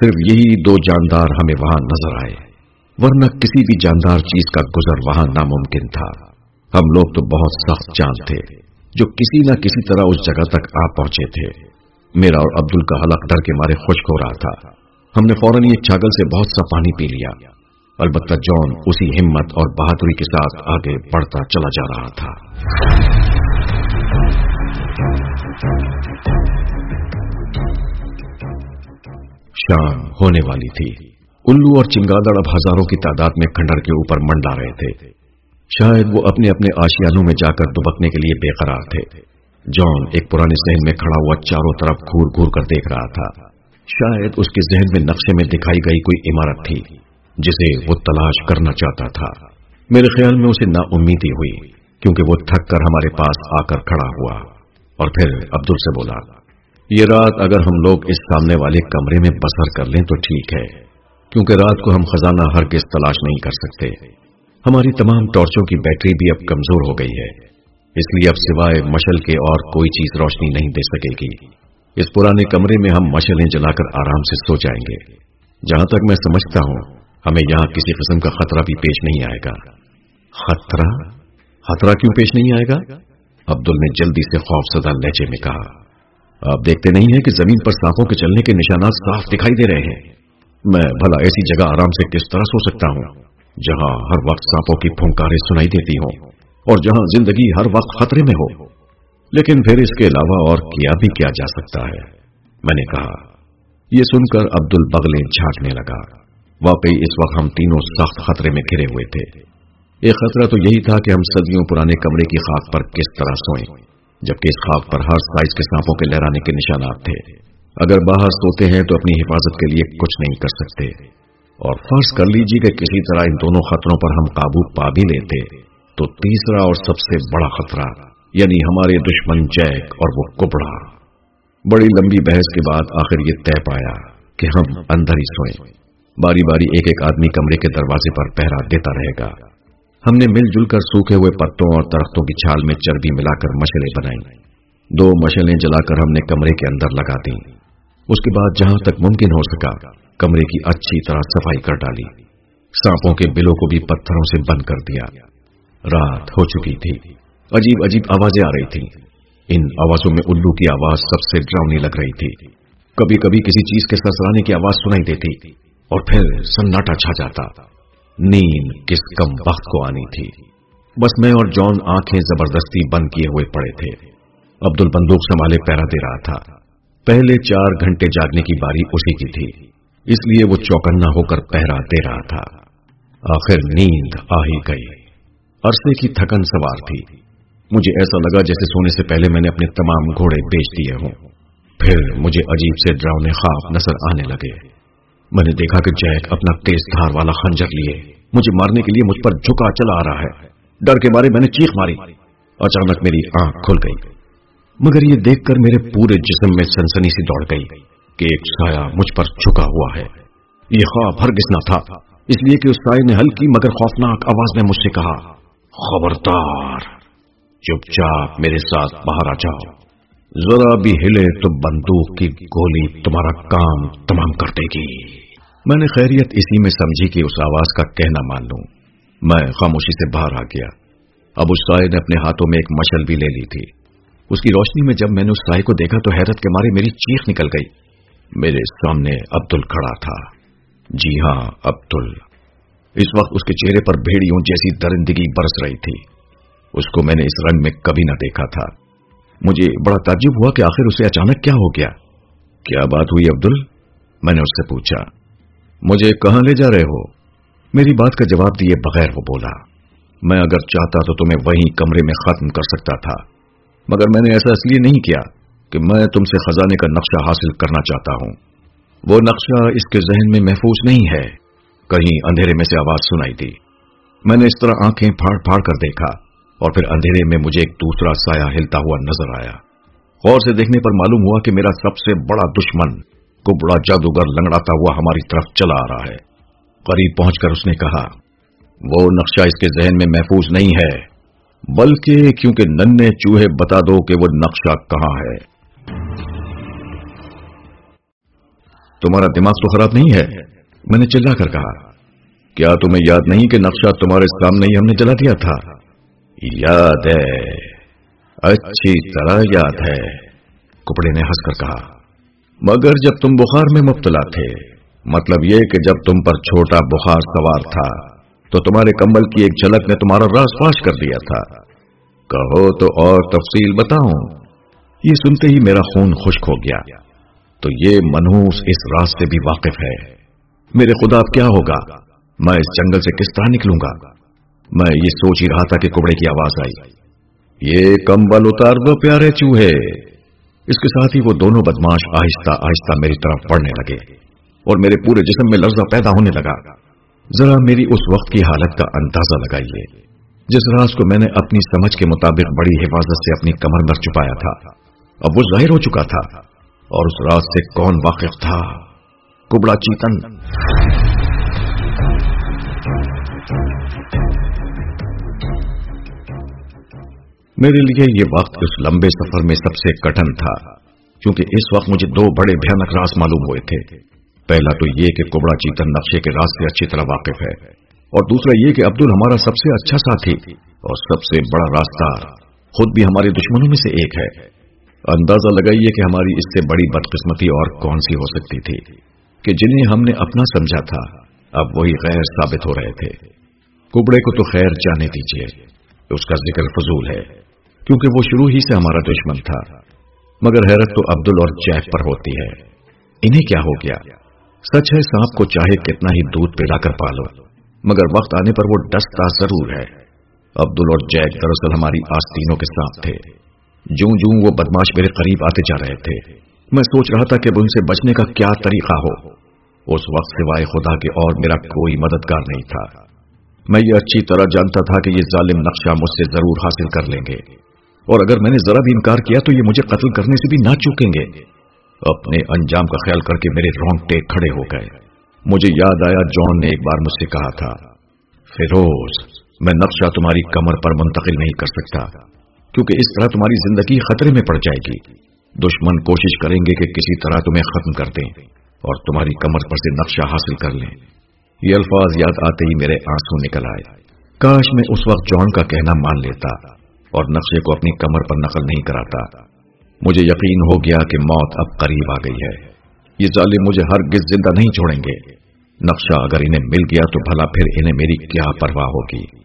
صرف یہی دو جاندار ہمیں وہاں نظر آئے۔ ورنہ کسی بھی جاندار چیز کا گزر وہاں ناممکن تھا۔ ہم لوگ تو بہت سخت چاند تھے۔ جو کسی نہ کسی طرح اس جگہ تک آ پہنچے تھے۔ میرا اور عبدل کا حلق ڈر کے مارے خشک ہو رہا تھا۔ ہم نے فوراً ایک چھاگل سے بہت سا پانی پی لیا۔ البتہ جون اسی ہمت اور بہادری کے ساتھ آگے بڑھتا چلا جا رہا تھا۔ شام ہونے والی تھی۔ الو اور چنگادڑ اب ہزاروں کی تعداد میں کھنڈر کے اوپر منڈا رہے تھے۔ شاید وہ اپنے اپنے آشیانوں میں جا کر دبکنے کے لیے بے قرار تھے۔ جان ایک پرانے ذہن میں کھڑا ہوا چاروں طرف گھور گھور کر دیکھ رہا تھا۔ شاید اس کے ذہن میں نقشے میں دکھائی گئی کوئی عمارت تھی، جسے وہ تلاش کرنا چاہتا تھا۔ میرے خیال میں اسے نا امیدی ہوئی، کیونکہ وہ تھک کر ہمارے پاس آ کر کھڑا ہوا۔ اور پھر عبدل سے بولا، یہ رات اگر ہم لوگ اس سامنے والے کمرے میں بسر کر لیں تو ٹھیک ہے، کیونکہ رات کو ہم خزانہ ہر کس تلاش نہیں کر سکتے۔ ہماری تمام ٹارچوں کی بیٹری بھی اب کمزور ہو گئی ہے۔ اس لیے اب سوائے مشل کے اور کوئی چیز روشنی نہیں دے سکے گی۔ اس پرانے کمرے میں ہم مشلیں جلا کر آرام سے سو جائیں گے۔ جہاں تک میں سمجھتا ہوں، ہمیں یہاں کسی قسم کا خطرہ بھی پیش نہیں آئے گا۔ خطرہ؟ خطرہ کیوں پیش نہیں آئے گا؟ عبدل نے جلدی سے خوف زدہ لہجے میں کہا، آپ دیکھتے نہیں ہیں کہ زمین پر سانپوں کے چلنے کے نشانات صاف دکھائی دے رہے ہیں۔ میں بھلا ایسی جگہ آرام سے کس طرح سو سکتا ہوں؟ جہاں ہر وقت سانپوں کی پھنکاریں سنائی دیتی ہوں اور جہاں زندگی ہر وقت خطرے میں ہو۔ لیکن پھر اس کے علاوہ اور کیا بھی کیا جا سکتا ہے؟ میں نے کہا، یہ سن کر عبد البغلے جھانکنے لگا۔ واقعی اس وقت ہم تینوں سخت خطرے میں گھرے ہوئے تھے۔ ایک خطرہ تو یہی تھا کہ ہم صدیوں پرانے کمرے کی خاک پر کس طرح سوئیں، جبکہ اس خواب پر ہر سائز کے سانپوں کے لہرانے کے نشانات تھے۔ اگر باہر سوتے ہیں تو اپنی حفاظت کے لیے کچھ نہیں کر سکتے۔ اور فرض کر لیجیے کہ کسی طرح ان دونوں خطروں پر ہم قابو پا بھی لیتے، تو تیسرا اور سب سے بڑا خطرہ یعنی ہمارے دشمن جیک اور وہ کپڑا۔ بڑی لمبی بحث کے بعد آخر یہ طے پایا کہ ہم اندر ہی سوئیں۔ باری باری ایک ایک آدمی کمرے کے دروازے پر پہرا دیتا رہے گا۔ ہم نے مل جل کر سوکھے ہوئے پتوں اور درختوں کی چھال میں چربی ملا کر مشلیں بنائی دو مشلیں جلا کر ہم نے کمرے کے اندر لگا دی اس کے بعد جہاں تک ممکن ہو سکا کمرے کی اچھی طرح صفائی کر ڈالی۔ سانپوں کے بلوں کو بھی پتھروں سے بند کر دیا۔ رات ہو چکی تھی۔ عجیب عجیب آوازیں آ رہی تھی ان آوازوں میں الو کی آواز سب سے ڈراؤنی لگ رہی تھی۔ کبھی کبھی کسی چیز کے سسرانے کی آواز سنائی دیتی اور پھر سناٹا چھا جاتا۔ نیند کس کم وقت کو آنی تھی۔ بس میں اور جان آنکھیں زبردستی بند کیے ہوئے پڑے تھے۔ عبد البندوق سنبھالے پیرا دے رہا تھا۔ پہلے چار گھنٹے جاگنے کی باری اسی کی تھی۔ اس لیے وہ چوکنا ہو کر پہرا دے رہا تھا۔ آخر نیند آ ہی گئی۔ عرصے کی تھکن سوار تھی۔ مجھے ایسا لگا جیسے سونے سے پہلے میں نے اپنے تمام گھوڑے بیچ دیے ہوں۔ پھر مجھے عجیب سے ڈراؤنے خواب نظر آنے لگے۔ میں نے دیکھا کہ جیک اپنا تیز دھار والا خنجر لیے۔ مجھے مارنے کے لیے مجھ پر جھکا چلا آ رہا ہے۔ ڈر کے مارے میں نے چیخ ماری۔ اچانک میری آنکھ کھل گئی۔ مگر یہ دیکھ کر میرے پورے جسم میں سنسنی سی دوڑ گئی۔ کہ ایک سایہ مجھ پر جھکا ہوا ہے۔ یہ خواب ہرگز نہ تھا۔ اس لیے کہ اس سائے نے ہلکی مگر خوفناک آواز میں مجھ سے کہا، خبردار، چپ چاپ میرے ساتھ باہر آ جاؤ۔ ذرا بھی ہلے تو بندوق کی گولی تمہارا کام تمام کر دے گی۔ میں نے خیریت اسی میں سمجھی کہ اس آواز کا کہنا مان لوں۔ میں خاموشی سے باہر آ گیا۔ اب اس سائے نے اپنے ہاتھوں میں ایک مشل بھی لے لی تھی۔ اس کی روشنی میں جب میں نے اس سائے کو دیکھا تو حیرت کے مارے میری چیخ نکل گئی۔ میرے سامنے عبدل کھڑا تھا۔ جی ہاں عبدل۔ اس وقت اس کے چہرے پر بھیڑیوں جیسی درندگی برس رہی تھی۔ اس کو میں نے اس رنگ میں کبھی نہ دیکھا تھا۔ مجھے بڑا تعجب ہوا کہ آخر اسے اچانک کیا ہو گیا۔ کیا بات ہوئی عبدل؟ میں نے اس سے پوچھا۔ مجھے کہاں لے جا رہے ہو؟ میری بات کا جواب دیے بغیر وہ بولا۔ میں اگر چاہتا تو تمہیں وہیں کمرے میں ختم کر سکتا تھا، مگر میں نے ایسا اس لیے نہیں کیا۔ کہ میں تم سے خزانے کا نقشہ حاصل کرنا چاہتا ہوں۔ وہ نقشہ اس کے ذہن میں محفوظ نہیں ہے۔ کہیں اندھیرے میں سے آواز سنائی تھی میں نے اس طرح آنکھیں پھاڑ پھاڑ کر دیکھا اور پھر اندھیرے میں مجھے ایک دوسرا سایہ ہلتا ہوا نظر آیا۔ غور سے دیکھنے پر معلوم ہوا کہ میرا سب سے بڑا دشمن کو بڑا جادوگر لنگڑاتا ہوا ہماری طرف چلا آ رہا ہے۔ قریب پہنچ کر اس نے کہا، وہ نقشہ اس کے ذہن میں محفوظ نہیں ہے، بلکہ کیونکہ ننے چوہے بتا دو کہ وہ نقشہ کہاں ہے۔ تمہارا دماغ تو خراب نہیں ہے؟ میں نے چلا کر کہا، کیا تمہیں یاد نہیں کہ نقشہ تمہارے سامنے ہی ہم نے جلا دیا تھا؟ یاد ہے۔ اچھی طرح یاد ہے۔ کپڑے نے ہنس کر کہا، مگر جب تم بخار میں مبتلا تھے مطلب یہ کہ جب تم پر چھوٹا بخار سوار تھا، تو تمہارے کمبل کی ایک جھلک نے تمہارا راس فاش کر دیا تھا۔ کہو تو اور تفصیل بتاؤں۔ یہ سنتے ہی میرا خون خشک ہو گیا۔ تو یہ منوس اس راز سے بھی واقف ہے۔ میرے خدا، اب کیا ہوگا؟ میں اس جنگل سے کس طرح نکلوں گا؟ میں یہ سوچ ہی رہا تھا کہ کبڑے کی آواز آئی۔ یہ کمبل اتار دو پیارے چوہے۔ اس کے ساتھ ہی وہ دونوں بدماش آہستہ آہستہ میری طرف پڑنے لگے اور میرے پورے جسم میں لرزہ پیدا ہونے لگا۔ ذرا میری اس وقت کی حالت کا اندازہ لگائیے۔ جس راز کو میں نے اپنی سمجھ کے مطابق بڑی حفاظت سے اپنی کمر پر چھپایا تھا، اب وہ ظاہر ہو چکا تھا۔ اور اس راز سے کون واقف تھا؟ کبڑا چیتن۔ میرے لیے یہ وقت اس لمبے سفر میں سب سے کٹن تھا، کیونکہ اس وقت مجھے دو بڑے بھیانک راز معلوم ہوئے تھے۔ پہلا تو یہ کہ کوبڑا چیتن نقشے کے راز سے اچھی طرح واقف ہے، اور دوسرا یہ کہ عبدل ہمارا سب سے اچھا ساتھی اور سب سے بڑا راستہ خود بھی ہمارے دشمنوں میں سے ایک ہے۔ اندازہ لگائیے کہ ہماری اس سے بڑی بدقسمتی اور کون سی ہو سکتی تھی کہ جنہیں ہم نے اپنا سمجھا تھا، اب وہی غیر ثابت ہو رہے تھے۔ کبڑے کو تو خیر جانے دیجیے اس کا ذکر فضول ہے، کیونکہ وہ شروع ہی سے ہمارا دشمن تھا۔ مگر حیرت تو عبدل اور جیک پر ہوتی ہے۔ انہیں کیا ہو گیا؟ سچ ہے، سانپ کو چاہے کتنا ہی دودھ پلا کر پالو، مگر وقت آنے پر وہ ڈستا ضرور ہے۔ عبدل اور جیک دراصل ہماری آستینوں کے ساتھ تھے۔ جوں جوں وہ بدماش میرے قریب آتے جا رہے تھے۔ میں سوچ رہا تھا کہ ان سے بچنے کا کیا طریقہ ہو۔ اس وقت سوائے خدا کے اور میرا کوئی مددگار نہیں تھا۔ میں یہ اچھی طرح جانتا تھا کہ یہ ظالم نقشہ مجھ سے ضرور حاصل کر لیں گے۔ اور اگر میں نے ذرا بھی انکار کیا تو یہ مجھے قتل کرنے سے بھی نہ چوکیں گے۔ اپنے انجام کا خیال کر کے میرے رونگٹے کھڑے ہو گئے۔ مجھے یاد آیا جان نے ایک بار مجھ سے کہا تھا، فیروز، میں نقشہ تمہاری کمر پر منتقل نہیں کر سکتا۔ کیونکہ اس طرح تمہاری زندگی خطرے میں پڑ جائے گی۔ دشمن کوشش کریں گے کہ کسی طرح تمہیں ختم کر دیں اور تمہاری کمر پر سے نقشہ حاصل کر لیں۔ یہ الفاظ یاد آتے ہی میرے آنسو نکل آئے۔ کاش میں اس وقت جان کا کہنا مان لیتا اور نقشے کو اپنی کمر پر نقل نہیں کراتا۔ مجھے یقین ہو گیا کہ موت اب قریب آ گئی ہے۔ یہ ظالم مجھے ہر گز زندہ نہیں چھوڑیں گے۔ نقشہ اگر انہیں مل گیا تو بھلا پھر انہیں میری کیا پرواہ ہوگی؟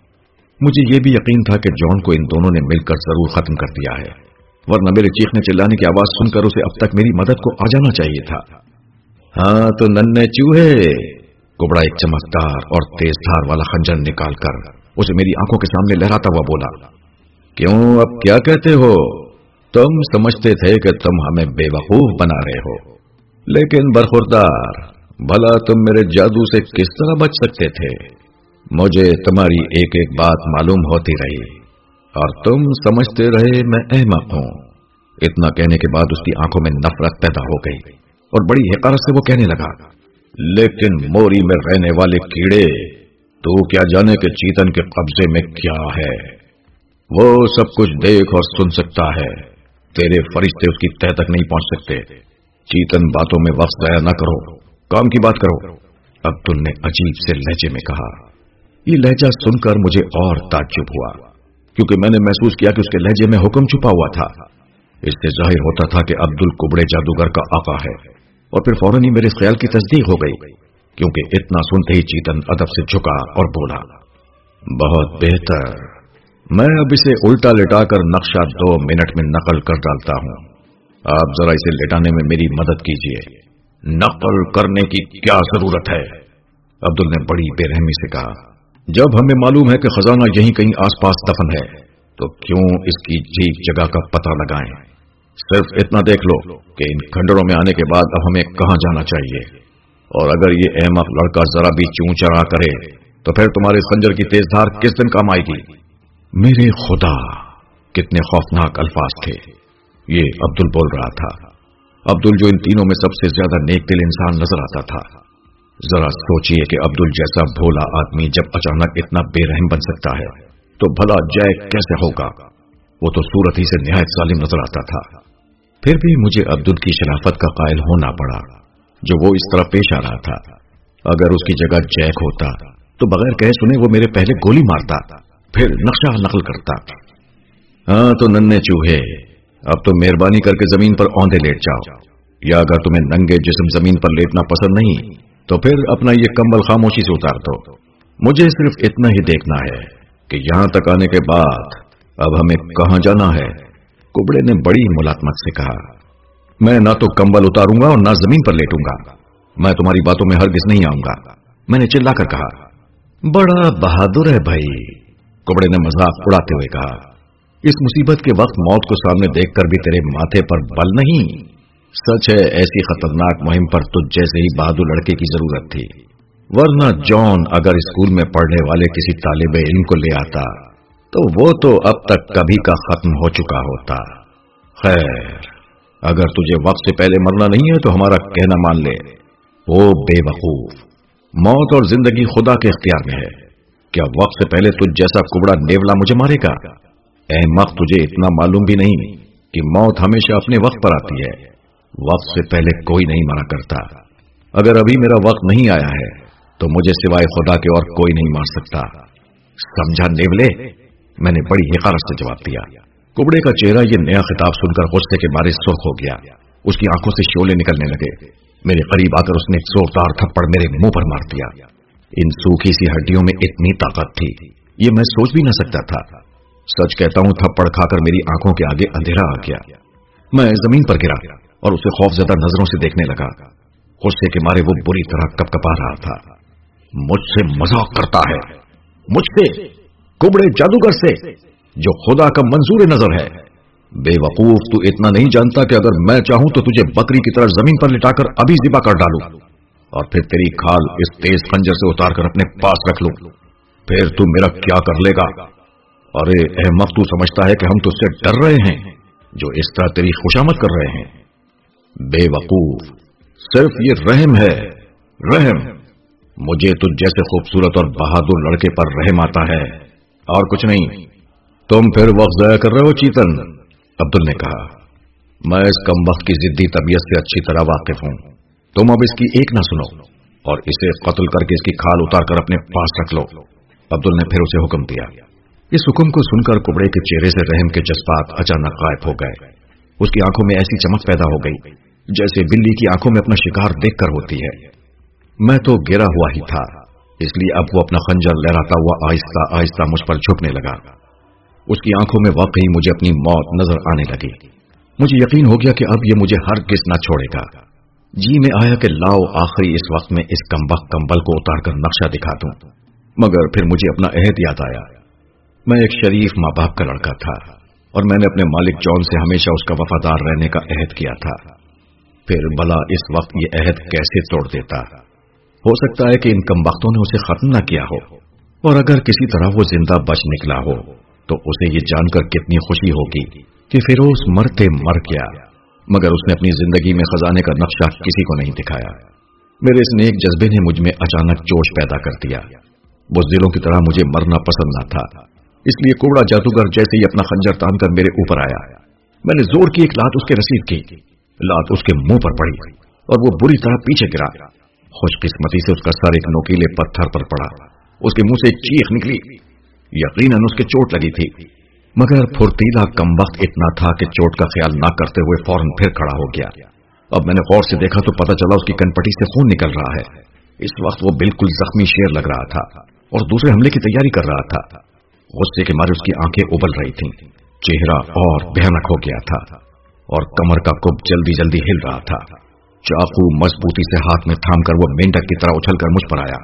مجھے یہ بھی یقین تھا کہ جان کو ان دونوں نے مل کر ضرور ختم کر دیا ہے، ورنہ میرے چیخنے چلانے کی آواز سن کر اسے اب تک میری مدد کو آ جانا چاہیے تھا۔ ہاں تو ننے چوہے کبڑا ایک چمکدار اور تیز دھار والا خنجر نکال کر اسے میری آنکھوں کے سامنے لہراتا ہوا بولا، کیوں؟ اب کیا کہتے ہو؟ تم سمجھتے تھے کہ تم ہمیں بے وقوف بنا رہے ہو۔ لیکن برخوردار، بھلا تم میرے جادو سے کس طرح بچ سکتے تھے؟ مجھے تمہاری ایک ایک بات معلوم ہوتی رہی اور تم سمجھتے رہے میں احمق ہوں۔ اتنا کہنے کے بعد اس کی آنکھوں میں نفرت پیدا ہو گئی اور بڑی حقارت سے وہ کہنے لگا، لیکن موری میں رہنے والے کیڑے، تو کیا جانے کہ چیتن کے قبضے میں کیا ہے؟ وہ سب کچھ دیکھ اور سن سکتا ہے۔ تیرے فرشتے اس کی تہ تک نہیں پہنچ سکتے۔ چیتن باتوں میں وقت ضائع نہ کرو، کام کی بات کرو۔ عبدل نے عجیب سے لہجے میں کہا یہ لہجہ سن کر مجھے اور تعجب ہوا، کیونکہ میں نے محسوس کیا کہ اس کے لہجے میں حکم چھپا ہوا تھا۔ اس سے ظاہر ہوتا تھا کہ عبد القبڑے جادوگر کا آقا ہے۔ اور پھر فوراً ہی میرے خیال کی تصدیق ہو گئی، کیونکہ اتنا سنتے ہی چیتن ادب سے جھکا اور بولا، بہت بہتر۔ میں اب اسے الٹا لٹا کر نقشہ دو منٹ میں نقل کر ڈالتا ہوں۔ آپ ذرا اسے لٹانے میں میری مدد کیجیے نقل کرنے کی کیا ضرورت ہے؟ عبدل نے بڑی بے رحمی سے کہا جب ہمیں معلوم ہے کہ خزانہ یہیں کہیں آس پاس دفن ہے، تو کیوں اس کی ٹھیک جگہ کا پتہ لگائیں؟ صرف اتنا دیکھ لو کہ ان کھنڈروں میں آنے کے بعد اب ہمیں کہاں جانا چاہیے۔ اور اگر یہ احمد لڑکا ذرا بھی چون چڑھا کرے، تو پھر تمہارے خنجر کی تیز دھار کس دن کام آئے گی؟ میرے خدا، کتنے خوفناک الفاظ تھے۔ یہ عبدل بول رہا تھا۔ عبدل جو ان تینوں میں سب سے زیادہ نیک دل انسان نظر آتا تھا۔ ذرا سوچئے کہ عبد جیسا بھولا آدمی جب اچانک اتنا بے رحم بن سکتا ہے، تو بھلا جائے کیسے ہوگا؟ وہ تو صورت ہی سے نہایت ظالم نظر آتا تھا۔ پھر بھی مجھے عبد کی شرافت کا قائل ہونا پڑا، جو وہ اس طرح پیش آ رہا تھا۔ اگر اس کی جگہ جیک ہوتا، تو بغیر کہے سنے وہ میرے پہلے گولی مارتا، پھر نقشہ نقل کرتا۔ ہاں تو ننے چوہے، اب تو مہربانی کر کے زمین پر اوندے لیٹ جاؤ۔ یا اگر تمہیں ننگے جسم زمین پر لیٹنا پسند نہیں تو پھر اپنا یہ کمبل خاموشی سے اتار دو۔ مجھے صرف اتنا ہی دیکھنا ہے کہ یہاں تک آنے کے بعد اب ہمیں کہاں جانا ہے۔ کبڑے نے بڑی ملاتمت سے کہا، میں نہ تو کمبل اتاروں گا اور نہ زمین پر لیٹوں گا۔ میں تمہاری باتوں میں ہرگز نہیں آؤں گا۔ میں نے چلا کر کہا، بڑا بہادر ہے بھائی۔ کبڑے نے مذاق اڑاتے ہوئے کہا، اس مصیبت کے وقت موت کو سامنے دیکھ کر بھی تیرے ماتھے پر بل نہیں۔ سچ ہے، ایسی خطرناک مہم پر تجھ جیسے ہی بہادر لڑکے کی ضرورت تھی۔ ورنہ جان اگر اسکول میں پڑھنے والے کسی طالب علم کو لے آتا، تو وہ تو اب تک کبھی کا ختم ہو چکا ہوتا۔ خیر، اگر تجھے وقت سے پہلے مرنا نہیں ہے تو ہمارا کہنا مان لے۔ وہ بے وقوف۔ موت اور زندگی خدا کے اختیار میں ہے۔ کیا وقت سے پہلے تجھ جیسا کبڑا نیولا مجھے مارے گا؟ احمق تجھے اتنا معلوم بھی نہیں کہ موت ہمیشہ اپنے وقت پر آتی ہے۔ وقت سے پہلے کوئی نہیں مرا کرتا۔ اگر ابھی میرا وقت نہیں آیا ہے، تو مجھے سوائے خدا کے اور کوئی نہیں مار سکتا۔ سمجھا نیولے؟ میں نے بڑی حقارت سے جواب دیا۔ کبڑے کا چہرہ یہ نیا خطاب سن کر غصے کے بارے سرخ ہو گیا۔ اس کی آنکھوں سے شولے نکلنے لگے۔ میرے قریب آ کر اس نے زوردار تھپڑ میرے منہ پر مار دیا۔ ان سوکھی سی ہڈیوں میں اتنی طاقت تھی۔ یہ میں سوچ بھی نہ سکتا تھا۔ سچ کہتا ہوں، تھپڑ کھا کر میری آنکھوں کے آگے اندھیرا آ گیا۔ میں زمین پر گرا۔ اور اسے خوف زدہ نظروں سے دیکھنے لگا۔ غصے کے مارے وہ بری طرح کپ کپا رہا تھا۔ مجھ سے مذاق کرتا ہے۔ مجھ سے۔ کبڑے جادوگر سے۔ جو خدا کا منظور نظر ہے۔ بے وقوف، تو اتنا نہیں جانتا کہ اگر میں چاہوں تو تجھے بکری کی طرح زمین پر لٹا کر ابھی ذبح کر ڈالوں۔ اور پھر تیری کھال اس تیز خنجر سے اتار کر اپنے پاس رکھ لوں۔ پھر تو میرا کیا کر لے گا؟ ارے احمد، تو سمجھتا ہے کہ ہم تو سے ڈر رہے ہیں، جو اس طرح تیری خوشامد کر رہے ہیں۔ بے وقوف صرف یہ رحم ہے، رحم. مجھے تجھ جیسے خوبصورت اور بہادر لڑکے پر رحم آتا ہے، اور کچھ نہیں۔ تم پھر وقت ضائع کر رہے ہو، چیتن، عبدل نے کہا۔ میں اس کم وقت کی ضدی طبیعت سے اچھی طرح واقف ہوں۔ تم اب اس کی ایک نہ سنو، اور اسے قتل کر کے اس کی کھال اتار کر اپنے پاس رکھ لو۔ عبدل نے پھر اسے حکم دیا۔ اس حکم کو سن کر کبڑے کے چہرے سے رحم کے جذبات اچانک غائب ہو گئے۔ اس کی آنکھوں میں ایسی چمک پیدا ہو گئی۔ جیسے بلی کی آنکھوں میں اپنا شکار دیکھ کر ہوتی ہے۔ میں تو گرا ہوا ہی تھا، اس لیے اب وہ اپنا خنجر لہراتا ہوا آہستہ آہستہ مجھ پر جھکنے لگا۔ اس کی آنکھوں میں واقعی مجھے اپنی موت نظر آنے لگی۔ مجھے یقین ہو گیا کہ اب یہ مجھے ہر کس نہ چھوڑے گا۔ جی میں آیا کہ لاؤ آخری اس وقت میں اس کمبک کمبل کو اتار کر نقشہ دکھا دوں۔ مگر پھر مجھے اپنا عہد یاد آیا۔ میں ایک شریف ماں باپ کا لڑکا تھا اور میں نے اپنے مالک جون سے ہمیشہ اس کا وفادار رہنے کا عہد کیا تھا۔ پھر بلا اس وقت یہ عہد کیسے توڑ دیتا؟ ہو سکتا ہے کہ ان کم وقتوں نے اسے ختم نہ کیا ہو۔ اور اگر کسی طرح وہ زندہ بچ نکلا ہو، تو اسے یہ جان کر کتنی خوشی ہوگی کہ فیروز مرتے مر گیا۔ مگر اس نے اپنی زندگی میں خزانے کا نقشہ کسی کو نہیں دکھایا۔ میرے اس نیک جذبے نے مجھ میں اچانک جوش پیدا کر دیا۔ بزدلوں کی طرح مجھے مرنا پسند نہ تھا۔ اس لیے کوڑا جادوگر جیسے ہی اپنا خنجر تان کر میرے اوپر آیا۔ میں نے زور کی ایک لات اس کے رسید کی۔ لات اس کے منہ پر پڑی اور وہ بری طرح پیچھے گرا۔ خوش قسمتی سے اس کا سر ایک نوکیلے پتھر پر پڑا۔ اس کے منہ سے چیخ نکلی۔ یقیناً اس کے چوٹ لگی تھی۔ مگر پھرتیلا کم وقت اتنا تھا کہ چوٹ کا خیال نہ کرتے ہوئے فوراً پھر کھڑا ہو گیا۔ اب میں نے غور سے دیکھا تو پتا چلا اس کی کنپٹی سے خون نکل رہا ہے۔ اس وقت وہ بالکل زخمی شیر لگ رہا تھا اور دوسرے حملے کی تیاری کر رہا تھا۔ غصے کے مارے اس کی آنکھیں ابل رہی تھیں۔ چہرہ اور بھیانک ہو گیا تھا۔ اور کمر کا کب جلدی جلدی ہل رہا تھا۔ چاقو مضبوطی سے ہاتھ میں تھام کر وہ مینڈک کی طرح اچھل کر مجھ پر آیا۔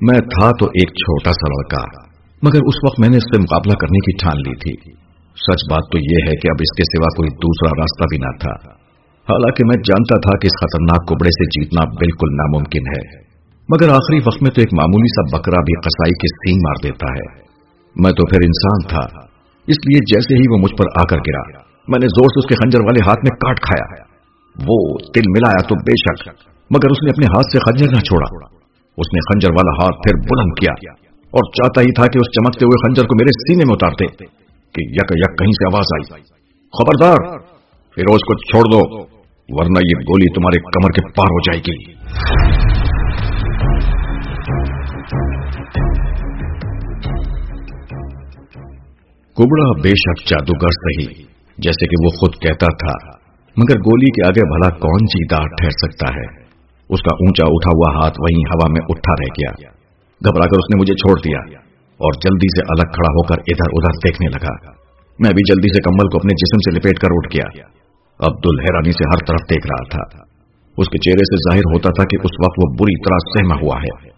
میں تھا تو ایک چھوٹا سا لڑکا، مگر اس وقت میں نے اس سے مقابلہ کرنے کی ٹھان لی تھی۔ سچ بات تو یہ ہے کہ اب اس کے سوا کوئی دوسرا راستہ بھی نہ تھا۔ حالانکہ میں جانتا تھا کہ اس خطرناک کبڑے سے جیتنا بالکل ناممکن ہے۔ مگر آخری وقت میں تو ایک معمولی سا بکرا بھی قصائی کے سینگ مار دیتا ہے۔ میں تو پھر انسان تھا، اس لیے جیسے ہی وہ مجھ پر آ کر گرا۔ میں نے زور سے اس کے خنجر والے ہاتھ میں کاٹ کھایا۔ وہ تل ملایا تو بے شک، مگر اس نے اپنے ہاتھ سے خنجر نہ چھوڑا۔ اس نے خنجر والا ہاتھ پھر بلند کیا اور چاہتا ہی تھا کہ اس چمکتے ہوئے خنجر کو میرے سینے میں اتارتے کہ یک یک کہیں سے آواز آئی۔ خبردار، فیروز کو چھوڑ دو، ورنہ یہ گولی تمہارے کمر کے پار ہو جائے گی۔ کبڑا بے شک جادوگر صحیح۔ جیسے کہ وہ خود کہتا تھا، مگر گولی کے آگے بھلا کون جیتا ٹھہر سکتا ہے؟ اس کا اونچا اٹھا ہوا ہاتھ وہیں ہوا میں اٹھا رہ گیا۔ گھبرا کر اس نے مجھے چھوڑ دیا اور جلدی سے الگ کھڑا ہو کر ادھر ادھر دیکھنے لگا۔ میں بھی جلدی سے کمبل کو اپنے جسم سے لپیٹ کر اٹھ گیا۔ عبد الحرانی سے ہر طرف دیکھ رہا تھا۔ اس کے چہرے سے ظاہر ہوتا تھا کہ اس وقت وہ بری طرح سہما ہوا ہے۔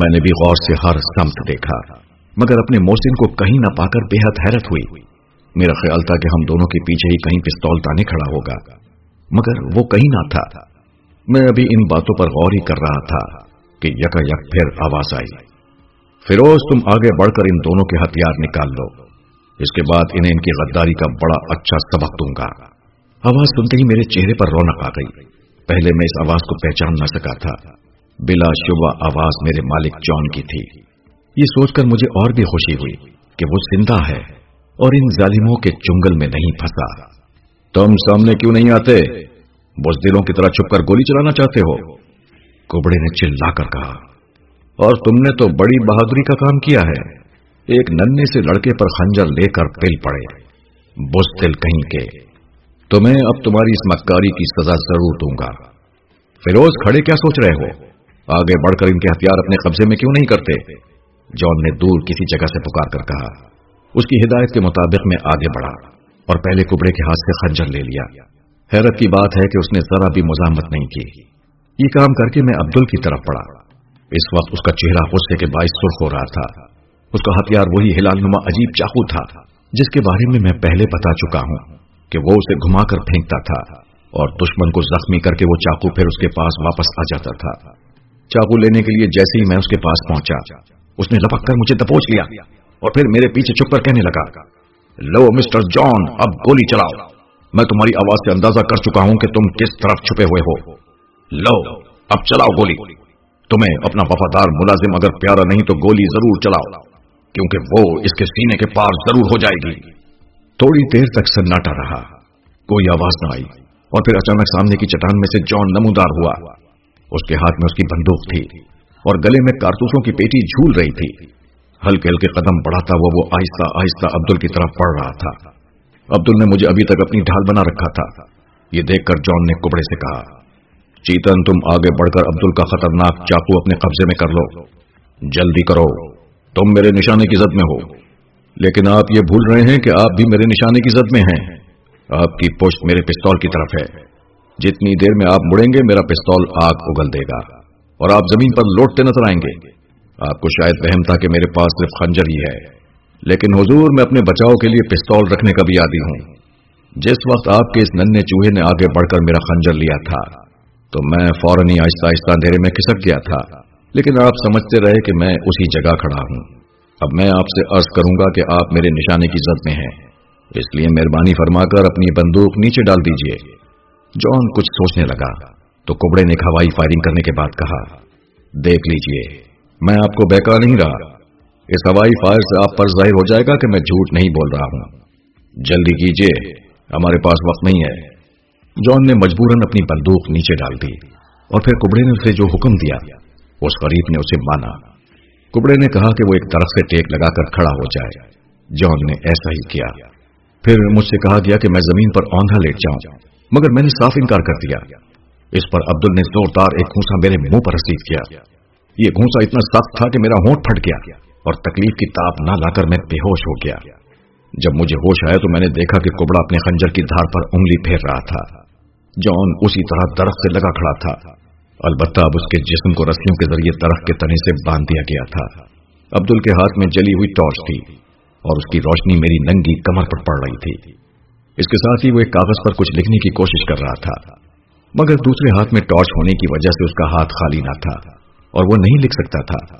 میں نے بھی غور سے ہر سمت دیکھا، مگر اپنے موسن کو کہیں نہ پا کر بے حد حیرت ہوئی۔ میرا خیال تھا کہ ہم دونوں کے پیچھے ہی کہیں پستول تانے کھڑا ہوگا۔ مگر وہ کہیں نہ تھا۔ میں ابھی ان باتوں پر غور ہی کر رہا تھا کہ یکا یک پھر آواز آئی۔ فیروز، تم آگے بڑھ کر ان دونوں کے ہتھیار نکال لو۔ اس کے بعد انہیں ان کی غداری کا بڑا اچھا سبق دوں گا۔ آواز سنتے ہی میرے چہرے پر رونق آ گئی۔ پہلے میں اس آواز کو پہچان نہ سکا تھا۔ بلا شبہ آواز میرے مالک جان کی تھی۔ یہ سوچ کر مجھے اور بھی خوشی ہوئی کہ وہ زندہ ہے۔ اور ان ظالموں کے چنگل میں نہیں پھنسا۔ تم سامنے کیوں نہیں آتے؟ بزدلوں کی طرح چھپ کر گولی چلانا چاہتے ہو۔ کبڑے نے چلا کر کہا۔ اور تم نے تو بڑی بہادری کا کام کیا ہے۔ ایک ننے سے لڑکے پر خنجر لے کر پل پڑے۔ بزدل کہیں کے تو میں اب تمہاری اس مکاری کی سزا ضرور دوں گا۔ فیروز کھڑے کیا سوچ رہے ہو؟ آگے بڑھ کر ان کے ہتھیار اپنے قبضے میں کیوں نہیں کرتے؟ جان نے دور کسی جگہ سے پکار کر کہا۔ اس کی ہدایت کے مطابق میں آگے بڑھا اور پہلے کبڑے کے ہاتھ سے خنجر لے لیا۔ حیرت کی بات ہے کہ اس نے ذرا بھی مزاحمت نہیں کی۔ یہ کام کر کے میں عبدل کی طرف پڑا۔ اس وقت اس کا چہرہ غصے کے باعث سرخ ہو رہا تھا۔ اس کا ہتھیار وہی ہلال نما عجیب چاقو تھا، جس کے بارے میں میں پہلے بتا چکا ہوں کہ وہ اسے گھما کر پھینکتا تھا اور دشمن کو زخمی کر کے وہ چاقو پھر اس کے پاس واپس آ جاتا تھا۔ چاقو لینے کے لیے جیسے ہی میں اس کے پاس پہنچا، اس نے لپک کر مجھے دبوچ لیا۔ اور پھر میرے پیچھے چھپ کر کہنے لگا، لو مسٹر جان، اب گولی چلاؤ۔ میں تمہاری آواز سے اندازہ کر چکا ہوں کہ تم کس طرف چھپے ہوئے ہو۔ لو، اب چلاؤ گولی۔ تمہیں اپنا وفادار ملازم اگر پیارا نہیں تو گولی ضرور چلاؤ، کیونکہ وہ اس کے سینے کے پار ضرور ہو جائے گی۔ تھوڑی دیر تک سناٹا رہا، کوئی آواز نہ آئی، اور پھر اچانک سامنے کی چٹان میں سے جان نمودار ہوا۔ اس کے ہاتھ میں اس کی بندوق تھی اور گلے میں کارتوسوں کی پیٹی جھول رہی تھی۔ ہلکے ہلکے قدم بڑھاتا ہوا وہ آہستہ آہستہ عبدل کی طرف پڑ رہا تھا۔ عبدل نے مجھے ابھی تک اپنی ڈھال بنا رکھا تھا۔ یہ دیکھ کر جان نے کپڑے سے کہا، چیتن، تم آگے بڑھ کر عبدل کا خطرناک چاقو اپنے قبضے میں کر لو۔ جلدی کرو۔ تم میرے نشانے کی زد میں ہو۔ لیکن آپ یہ بھول رہے ہیں کہ آپ بھی میرے نشانے کی زد میں ہیں۔ آپ کی پشت میرے پستول کی طرف ہے۔ جتنی دیر میں آپ مڑیں گے، میرا پستول آگ اگل دے گا اور آپ زمین پر لوٹتے نظر آئیں گے۔ آپ کو شاید وہم تھا کہ میرے پاس صرف خنجر ہی ہے، لیکن حضور میں اپنے بچاؤ کے لیے پستول رکھنے کا بھی عادی ہوں۔ جس وقت آپ کے اس ننے چوہے نے آگے بڑھ کر میرا خنجر لیا تھا، تو میں فوراً ہی آہستہ آہستہ اندھیرے میں کھسک گیا تھا۔ لیکن آپ سمجھتے رہے کہ میں اسی جگہ کھڑا ہوں۔ اب میں آپ سے عرض کروں گا کہ آپ میرے نشانے کی زد میں ہیں۔ اس لیے مہربانی فرما کر اپنی بندوق نیچے ڈال دیجیے۔ جان کچھ سوچنے لگا، تو کبڑے نے ہوائی فائرنگ کرنے کے بعد کہا، دیکھ لیجیے۔ میں آپ کو بیکار نہیں رہا۔ اس ہوائی فائر سے آپ پر ظاہر ہو جائے گا کہ میں جھوٹ نہیں بول رہا ہوں۔ جلدی کیجیے، ہمارے پاس وقت نہیں ہے۔ جان نے مجبوراً اپنی بندوق نیچے ڈال دی اور پھر کبڑے نے اسے جو حکم دیا، اس قریب نے اسے مانا۔ کبڑے نے کہا کہ وہ ایک درخت سے ٹیک لگا کر کھڑا ہو جائے۔ جان نے ایسا ہی کیا۔ پھر مجھ سے کہا گیا کہ میں زمین پر اوندھا لیٹ جاؤں، مگر میں نے صاف انکار کر دیا۔ اس پر عبدل نے زوردار ایک گھونسا میرے منہ پر رسید کیا۔ یہ گھونسا اتنا سخت تھا کہ میرا ہونٹ پھٹ گیا اور تکلیف کی تاپ نہ لا کر میں بے ہوش ہو گیا۔ جب مجھے ہوش آیا تو میں نے دیکھا کہ کبڑا اپنے خنجر کی دھار پر انگلی پھیر رہا تھا۔ جان اسی طرح درخت سے لگا کھڑا تھا۔ البتہ اب اس کے جسم کو رسیوں کے ذریعے درخت کے تنے سے باندھ دیا گیا تھا۔ عبدل کے ہاتھ میں جلی ہوئی ٹارچ تھی اور اس کی روشنی میری ننگی کمر پر پڑ رہی تھی۔ اس کے ساتھ ہی وہ ایک کاغذ پر کچھ لکھنے کی کوشش کر رہا تھا۔ مگر دوسرے ہاتھ میں ٹارچ ہونے کی وجہ سے اس کا ہاتھ خالی نہ تھا۔ اور وہ نہیں لکھ سکتا تھا۔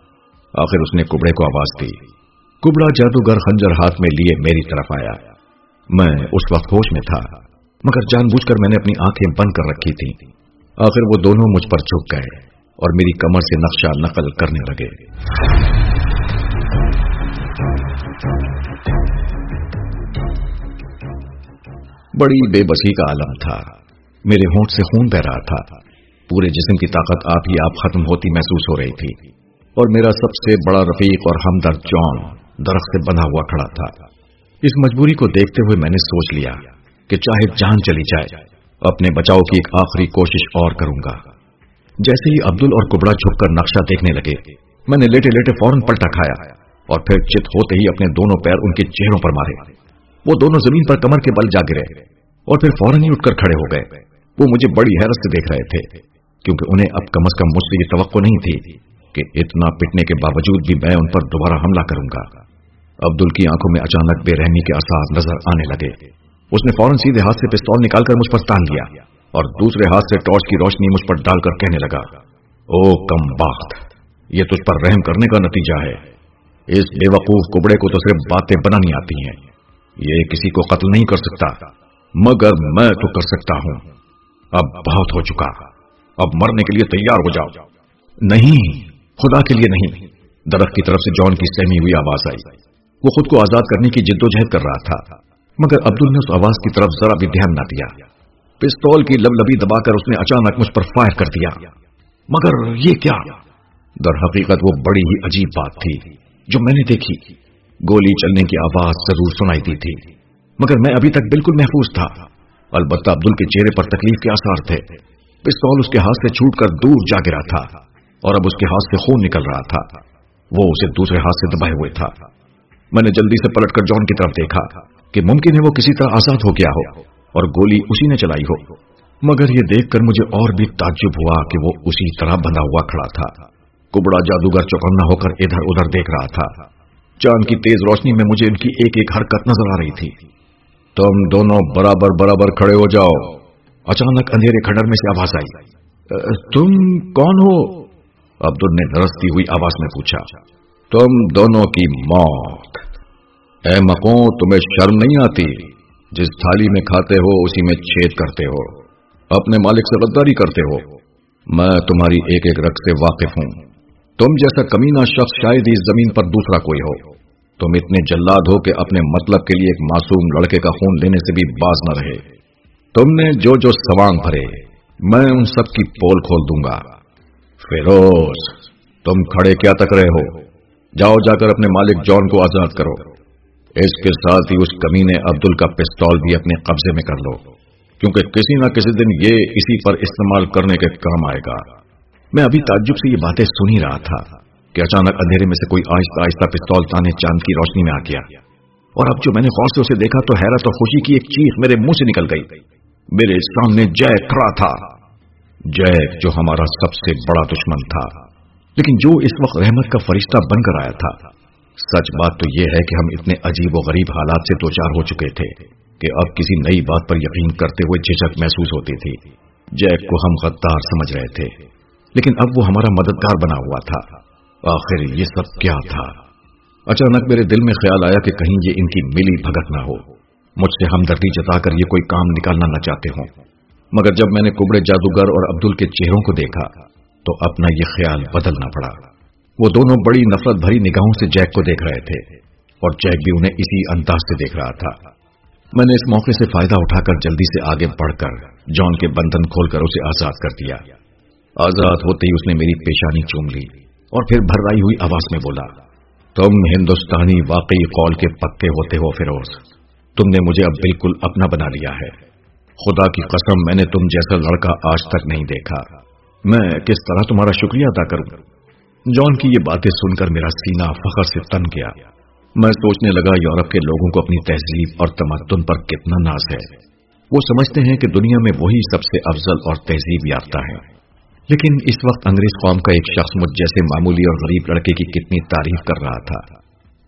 آخر اس نے کبڑے کو آواز دی۔ کبڑا جادوگر خنجر ہاتھ میں لیے میری طرف آیا۔ میں اس وقت ہوش میں تھا، مگر جان بوجھ کر میں نے اپنی آنکھیں بند کر رکھی تھی آخر وہ دونوں مجھ پر جھک گئے اور میری کمر سے نقشہ نقل کرنے لگے۔ بڑی بے بسی کا عالم تھا۔ میرے ہونٹ سے خون بہ رہا تھا۔ پورے جسم کی طاقت آپ ہی آپ ختم ہوتی محسوس ہو رہی تھی اور میرا سب سے بڑا رفیق اور ہمدرد جان درخت سے بنا ہوا کھڑا تھا۔ اس مجبوری کو دیکھتے ہوئے میں نے سوچ لیا کہ چاہے جان چلی جائے، اپنے بچاؤ کی ایک آخری کوشش اور کروں گا۔ جیسے ہی عبدل اور کبڑا چھپ کر نقشہ دیکھنے لگے، میں نے لیٹے لیٹے فوراً پلٹا کھایا اور پھر چت ہوتے ہی اپنے دونوں پیر ان کے چہروں پر مارے۔ وہ دونوں زمین پر کمر کے بل جا گرے اور پھر فوراً ہی اٹھ کر کھڑے ہو گئے۔ وہ مجھے بڑی حیرت سے دیکھ رہے تھے۔ کیونکہ انہیں اب کم از کم مجھ سے یہ توقع نہیں تھی کہ اتنا پٹنے کے باوجود بھی میں ان پر دوبارہ حملہ کروں گا۔ عبدل کی آنکھوں میں اچانک بے رحمی کے آسار نظر آنے لگے۔ اس نے فوراً سیدھے ہاتھ سے پستول نکال کر مجھ پر تان لیا اور دوسرے ہاتھ سے ٹارچ کی روشنی مجھ پر ڈال کر کہنے لگا، او کم باخت، یہ تجھ پر رحم کرنے کا نتیجہ ہے۔ اس بے وقوف کبڑے کو تو صرف باتیں بنانی آتی ہیں۔ یہ کسی کو قتل نہیں کر سکتا، مگر میں تو کر سکتا ہوں۔ اب بہت ہو چکا۔ اب مرنے کے لیے تیار ہو جاؤ۔ نہیں، خدا کے لیے نہیں۔ درخت کی طرف سے جان کی سہمی ہوئی آواز آئی۔ وہ خود کو آزاد کرنے کی جد و جہد کر رہا تھا۔ مگر عبدل نے اس آواز کی طرف ذرا بھی دھیان نہ دیا۔ پستول کی لب لبی دبا کر اس نے اچانک مجھ پر فائر کر دیا۔ مگر یہ کیا؟ در حقیقت وہ بڑی ہی عجیب بات تھی جو میں نے دیکھی۔ گولی چلنے کی آواز ضرور سنائی دی تھی۔ مگر میں ابھی تک بالکل محفوظ تھا۔ البتہ عبدل کے چہرے پر تکلیف کے آثار تھے۔ پستول اس کے ہاتھ سے چھوٹ کر دور جا گرا تھا اور اب اس کے ہاتھ سے خون نکل رہا تھا۔ وہ اسے دوسرے ہاتھ سے دبائے ہوئے تھا۔ میں نے جلدی سے پلٹ کر جان کی طرف دیکھا کہ ممکن ہے وہ کسی طرح آزاد ہو گیا ہو اور گولی اسی نے چلائی ہو۔ مگر یہ دیکھ کر مجھے اور بھی تعجب ہوا کہ وہ اسی طرح بندھا ہوا کھڑا تھا۔ کبڑا جادوگر چوکنا ہو کر ادھر ادھر دیکھ رہا تھا۔ چاند کی تیز روشنی میں مجھے ان کی ایک ایک حرکت نظر آ رہی تھی۔ تم دونوں برابر برابر کھڑے ہو جاؤ۔ اچانک اندھیرے کھڈر میں سے آواز آئی۔ تم کون ہو؟ عبدل نے نرستی ہوئی آواز میں پوچھا۔ تم دونوں کی موت۔ اے مکو تمہیں شرم نہیں آتی؟ جس تھالی میں کھاتے ہو، اسی میں چھید کرتے ہو۔ اپنے مالک سے غداری کرتے ہو۔ میں تمہاری ایک ایک رقص سے واقف ہوں۔ تم جیسا کمینہ شخص شاید ہی زمین پر دوسرا کوئی ہو۔ تم اتنے جلاد ہو کہ اپنے مطلب کے لیے ایک معصوم لڑکے کا خون لینے سے بھی باز نہ رہے۔ تم نے جو جو سوانگ بھرے، میں ان سب کی پول کھول دوں گا۔ فیروز، تم کھڑے کیا تک رہے ہو؟ جاؤ جا کر اپنے مالک جان کو آزاد کرو۔ اس کے ساتھ ہی اس کمینے عبدل کا پستول بھی اپنے قبضے میں کر لو۔ کیونکہ کسی نہ کسی دن یہ اسی پر استعمال کرنے کے کام آئے گا۔ میں ابھی تعجب سے یہ باتیں سن ہی رہا تھا کہ اچانک اندھیرے میں سے کوئی آہستہ آہستہ پستول تانے چاند کی روشنی میں آ گیا۔ اور اب جو میں نے غور سے اسے دیکھا تو حیرت اور خوشی کی ایک چیخ میرے منہ سے نکل گئی۔ میرے سامنے جیک کھڑا تھا۔ جیک جو ہمارا سب سے بڑا دشمن تھا۔ لیکن جو اس وقت رحمت کا فرشتہ بن کر آیا تھا، سچ بات تو یہ ہے کہ ہم اتنے عجیب و غریب حالات سے دو چار ہو چکے تھے کہ اب کسی نئی بات پر یقین کرتے ہوئے جھجک محسوس ہوتی تھی۔ جیک کو ہم غدار سمجھ رہے تھے، لیکن اب وہ ہمارا مددگار بنا ہوا تھا۔ آخر یہ سب کیا تھا؟ اچانک میرے دل میں خیال آیا کہ کہیں یہ ان کی ملی بھگت نہ ہو۔ مجھ سے ہمدردی جتا کر یہ کوئی کام نکالنا نہ چاہتے ہوں۔ مگر جب میں نے کبڑے جادوگر اور عبدل کے چہروں کو دیکھا، تو اپنا یہ خیال بدلنا پڑا۔ وہ دونوں بڑی نفرت بھری نگاہوں سے جیک کو دیکھ رہے تھے، اور جیک بھی انہیں اسی انداز سے دیکھ رہا تھا۔ میں نے اس موقع سے فائدہ اٹھا کر جلدی سے آگے بڑھ کر جان کے بندھن کھول کر اسے آزاد کر دیا۔ آزاد ہوتے ہی اس نے میری پیشانی چوم لی اور پھر بھرائی ہوئی آواز میں بولا، تم ہندوستانی واقعی قول کے پکے ہوتے ہو فیروز۔ تم نے مجھے اب بالکل اپنا بنا لیا ہے۔ خدا کی قسم، میں نے تم جیسا لڑکا آج تک نہیں دیکھا۔ میں کس طرح تمہارا شکریہ ادا کروں؟ جان کی یہ باتیں سن کر میرا سینہ فخر سے تن گیا۔ میں سوچنے لگا، یورپ کے لوگوں کو اپنی تہذیب اور تمدن پر کتنا ناز ہے۔ وہ سمجھتے ہیں کہ دنیا میں وہی سب سے افضل اور تہذیب یافتہ ہے لیکن اس وقت انگریز قوم کا ایک شخص مجھ جیسے معمولی اور غریب لڑکے کی کتنی تعریف کر رہا تھا۔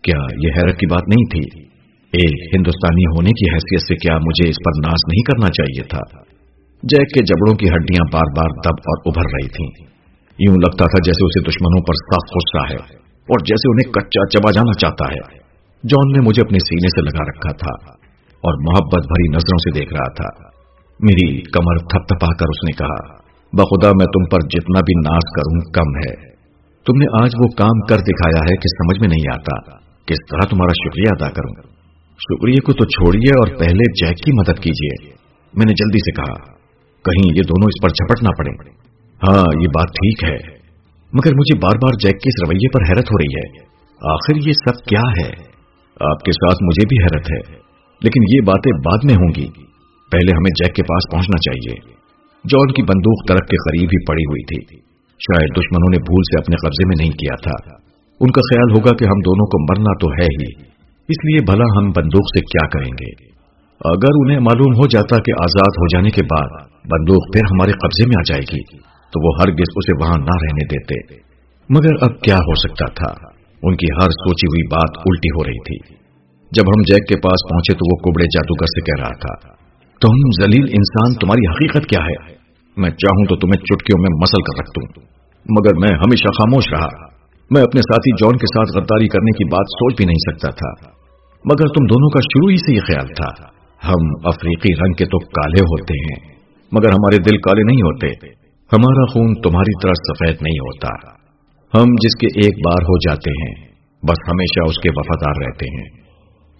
کیا یہ حیرت کی بات نہیں تھی؟ ایک ہندوستانی ہونے کی حیثیت سے کیا مجھے اس پر ناز نہیں کرنا چاہیے تھا؟ جیک کے جبڑوں کی ہڈیاں بار بار دب اور ابھر رہی تھیں۔ یوں لگتا تھا جیسے اسے دشمنوں پر صاف غصہ ہے اور جیسے انہیں کچا چبا جانا چاہتا ہے۔ جان نے مجھے اپنے سینے سے لگا رکھا تھا اور محبت بھری نظروں سے دیکھ رہا تھا۔ میری کمر تھپ تھپا کر اس نے کہا، بخدا، میں تم پر جتنا بھی ناز کروں کم ہے۔ تم نے آج وہ کام کر دکھایا ہے کہ سمجھ میں نہیں آتا کس طرح تمہارا شکریہ ادا کروں۔ شکریہ کو تو چھوڑیے اور پہلے جیک کی مدد کیجیے۔ میں نے جلدی سے کہا، کہیں یہ دونوں اس پر جھپٹ نہ پڑے ہاں یہ بات ٹھیک ہے۔ مگر مجھے بار بار جیک کے اس رویے پر حیرت ہو رہی ہے۔ آخر یہ سب کیا ہے؟ آپ کے ساتھ مجھے بھی حیرت ہے۔ لیکن یہ باتیں بعد میں ہوں گی۔ پہلے ہمیں جیک کے پاس پہنچنا چاہیے۔ جان کی بندوق طرف کے قریب ہی پڑی ہوئی تھی۔ شاید دشمنوں نے بھول سے اپنے قبضے میں نہیں کیا تھا۔ ان کا خیال ہوگا کہ ہم دونوں کو مرنا تو ہے ہی۔ اس لیے بھلا ہم بندوق سے کیا کریں گے؟ اگر انہیں معلوم ہو جاتا کہ آزاد ہو جانے کے بعد بندوق پھر ہمارے قبضے میں آ جائے گی، تو وہ ہرگز اسے وہاں نہ رہنے دیتے۔ مگر اب کیا ہو سکتا تھا؟ ان کی ہر سوچی ہوئی بات الٹی ہو رہی تھی۔ جب ہم جیک کے پاس پہنچے تو وہ کبڑے جادوگر سے کہہ رہا تھا، تم زلیل انسان، تمہاری حقیقت کیا ہے؟ میں چاہوں تو تمہیں چٹکیوں میں مسل کر رکھ دوں، مگر میں ہمیشہ خاموش رہا۔ میں اپنے ساتھی جان کے ساتھ غداری کرنے کی بات سوچ بھی نہیں سکتا تھا۔ مگر تم دونوں کا شروع ہی سے یہ خیال تھا۔ ہم افریقی رنگ کے تو کالے ہوتے ہیں، مگر ہمارے دل کالے نہیں ہوتے۔ ہمارا خون تمہاری طرح سفید نہیں ہوتا۔ ہم جس کے ایک بار ہو جاتے ہیں، بس ہمیشہ اس کے وفادار رہتے ہیں۔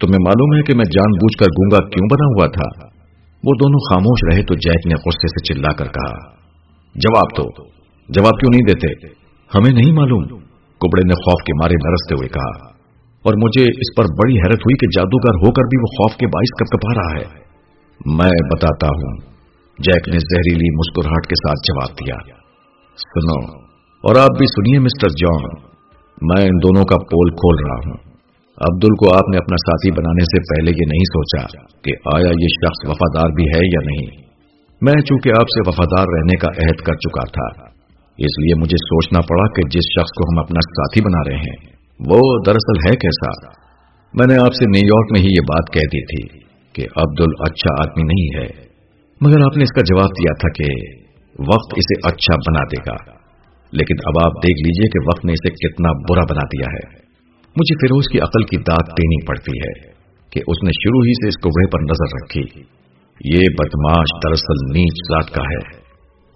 تمہیں معلوم ہے کہ میں جان بوجھ کر گونگا کیوں بنا ہوا تھا؟ وہ دونوں خاموش رہے تو جیک نے غصے سے چلا کر کہا، جواب تو، جواب کیوں نہیں دیتے؟ ہمیں نہیں معلوم۔ کبڑے نے خوف کے مارے نرستے ہوئے کہا اور مجھے اس پر بڑی حیرت ہوئی کہ جادوگر ہو کر بھی وہ خوف کے باعث کب کپا رہا ہے۔ میں بتاتا ہوں، جیک نے زہریلی مسکراہٹ کے ساتھ جواب دیا۔ سنو، اور آپ بھی سنیے مسٹر جان، میں ان دونوں کا پول کھول رہا ہوں۔ عبدل کو آپ نے اپنا ساتھی بنانے سے پہلے یہ نہیں سوچا کہ آیا یہ شخص وفادار بھی ہے یا نہیں۔ میں چونکہ آپ سے وفادار رہنے کا عہد کر چکا تھا، اس لیے مجھے سوچنا پڑا کہ جس شخص کو ہم اپنا ساتھی بنا رہے ہیں وہ دراصل ہے کیسا؟ میں نے آپ سے نیو یارک میں ہی یہ بات کہہ دی تھی کہ عبدل اچھا آدمی نہیں ہے، مگر آپ نے اس کا جواب دیا تھا کہ وقت اسے اچھا بنا دے گا۔ لیکن اب آپ دیکھ لیجیے کہ وقت نے اسے کتنا برا بنا دیا ہے۔ مجھے فیروز کی عقل کی داد دینی پڑتی ہے کہ اس نے شروع ہی سے اس کو پر نظر رکھی۔ یہ بدماش دراصل نیچ ذات کا ہے۔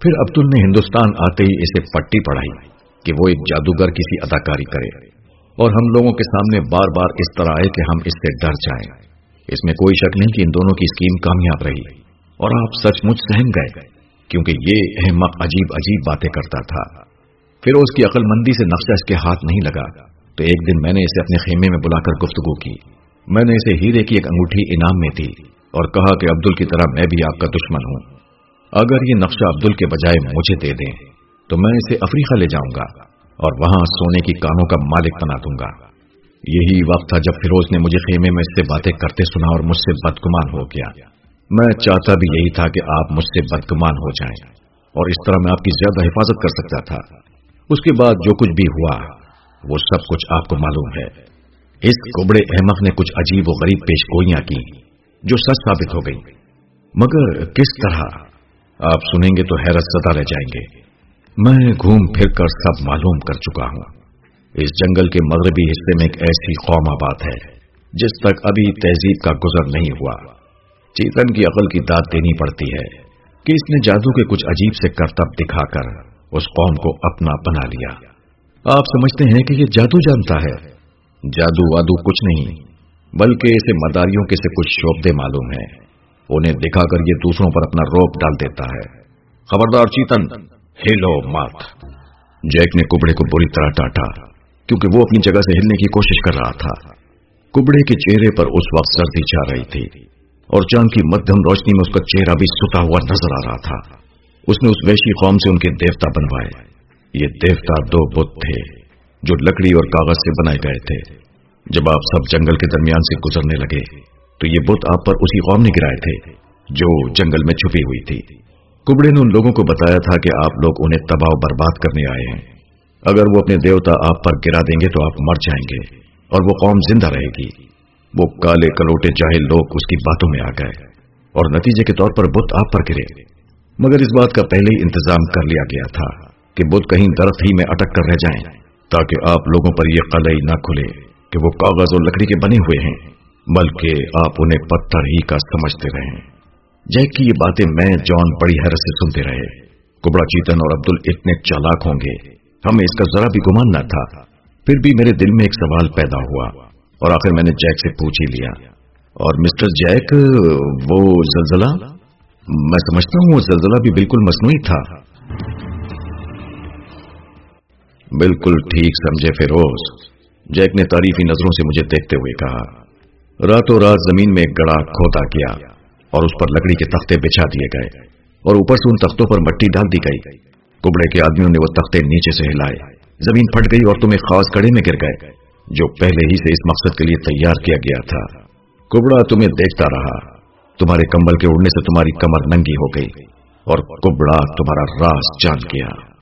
پھر عبدل نے ہندوستان آتے ہی اسے پٹی پڑھائی کہ وہ ایک جادوگر کسی اداکاری کرے۔ اور ہم لوگوں کے سامنے بار بار اس طرح آئے کہ ہم اس سے ڈر جائیں۔ اس میں کوئی شک نہیں کہ ان دونوں کی اسکیم کامیاب رہی۔ اور آپ سچ مچ سہم گئے، کیونکہ یہ احمق عجیب عجیب باتیں کرتا تھا۔ پھر اس کی عقل مندی سے نقشہ اس کے ہاتھ نہیں لگا۔ تو ایک دن میں نے اسے اپنے خیمے میں بلا کر گفتگو کی۔ میں نے اسے ہیرے کی ایک انگوٹھی انعام میں تھی اور کہا کہ عبدل کی طرح میں بھی آپ کا دشمن ہوں۔ اگر یہ نقشہ عبدل کے بجائے مجھے دے دیں، تو میں اسے افریقہ لے جاؤں گا۔ اور وہاں سونے کی کانوں کا مالک بنا دوں گا۔ یہی وقت تھا جب فیروز نے مجھے خیمے میں اس سے باتیں کرتے سنا اور مجھ سے بدگمان ہو گیا۔ میں چاہتا بھی یہی تھا کہ آپ مجھ سے بدگمان ہو جائیں اور اس طرح میں آپ کی زیادہ حفاظت کر سکتا تھا۔ اس کے بعد جو کچھ بھی ہوا، وہ سب کچھ آپ کو معلوم ہے۔ اس کبڑے احمق نے کچھ عجیب و غریب پیش گوئیاں کی جو سچ ثابت ہو گئی مگر کس طرح؟ آپ سنیں گے تو حیرت زدہ رہ جائیں گے۔ میں گھوم پھر کر سب معلوم کر چکا ہوں۔ اس جنگل کے مغربی حصے میں ایک ایسی قوم آباد ہے، جس تک ابھی تہذیب کا گزر نہیں ہوا۔ چیتن کی عقل کی داد دینی پڑتی ہے کہ اس نے جادو کے کچھ عجیب سے کرتب دکھا کر اس قوم کو اپنا بنا لیا۔ آپ سمجھتے ہیں کہ یہ جادو جانتا ہے۔ جادو وادو کچھ نہیں، بلکہ اسے مداریوں کے سے کچھ شوبدے معلوم ہیں۔ انہیں دکھا کر یہ دوسروں پر اپنا روپ ڈال دیتا ہے۔ خبردار چیتن ہلو مت جیک نے کبڑے کو بری طرح ٹاٹا، کیونکہ وہ اپنی جگہ سے ہلنے کی کوشش کر رہا تھا۔ کبڑے کے چہرے پر اس وقت سردی چھا رہی تھی، اور چاند کی مدھم روشنی میں اس کا چہرہ بھی ستا ہوا نظر آ رہا تھا۔ اس نے اس ویشی قوم سے ان کے دیوتا بنوائے۔ یہ دیوتا دو بت تھے جو لکڑی اور کاغذ سے بنائے گئے تھے۔ جب آپ سب جنگل کے درمیان سے گزرنے لگے، تو یہ بت آپ پر اسی قوم نے گرائے تھے جو جنگل میں چھپی ہوئی تھی۔ کبڑے نے ان لوگوں کو بتایا تھا کہ آپ لوگ انہیں تباہ و برباد کرنے آئے ہیں۔ اگر وہ اپنے دیوتا آپ پر گرا دیں گے تو آپ مر جائیں گے اور وہ قوم زندہ رہے گی۔ وہ کالے کلوٹے جاہل لوگ اس کی باتوں میں آ گئے اور نتیجے کے طور پر بت آپ پر گرے۔ مگر اس بات کا پہلے ہی انتظام کر لیا گیا تھا کہ بت کہیں درخت ہی میں اٹک کر رہ جائیں تاکہ آپ لوگوں پر یہ قلعی نہ کھلے کہ وہ کاغذ اور لکڑی کے بنے ہوئے ہیں، بلکہ آپ انہیں پتھر ہی کا سمجھتے رہیں۔ جیک کی یہ باتیں میں جان بڑی حیرت سے سنتے رہے۔ کبڑا چیتن اور عبدل اتنے چالاک ہوں گے۔ ہمیں اس کا ذرا بھی گمان نہ تھا۔ پھر بھی میرے دل میں ایک سوال پیدا ہوا اور آخر میں نے جیک سے پوچھ ہی لیا۔ اور مسٹر جیک، وہ زلزلہ؟ میں سمجھتا ہوں وہ زلزلہ بھی بالکل مصنوعی تھا۔ بالکل ٹھیک سمجھے فیروز۔ جیک نے تعریفی نظروں سے مجھے دیکھتے ہوئے کہا۔ راتوں رات زمین میں ایک گڑا کھوتا کیا اور اس پر لکڑی کے تختے بچھا دیے گئے اور اوپر سے ان تختوں پر مٹی ڈال دی گئی۔ کبڑے کے آدمیوں نے وہ تختے نیچے سے ہلائے۔ زمین پھٹ گئی اور تم ایک خاص کڑے میں گر گئے، جو پہلے ہی سے اس مقصد کے لیے تیار کیا گیا تھا۔ کبڑا تمہیں دیکھتا رہا۔ تمہارے کمبل کے اڑنے سے تمہاری کمر ننگی ہو گئی اور کبڑا تمہارا راز جان گیا۔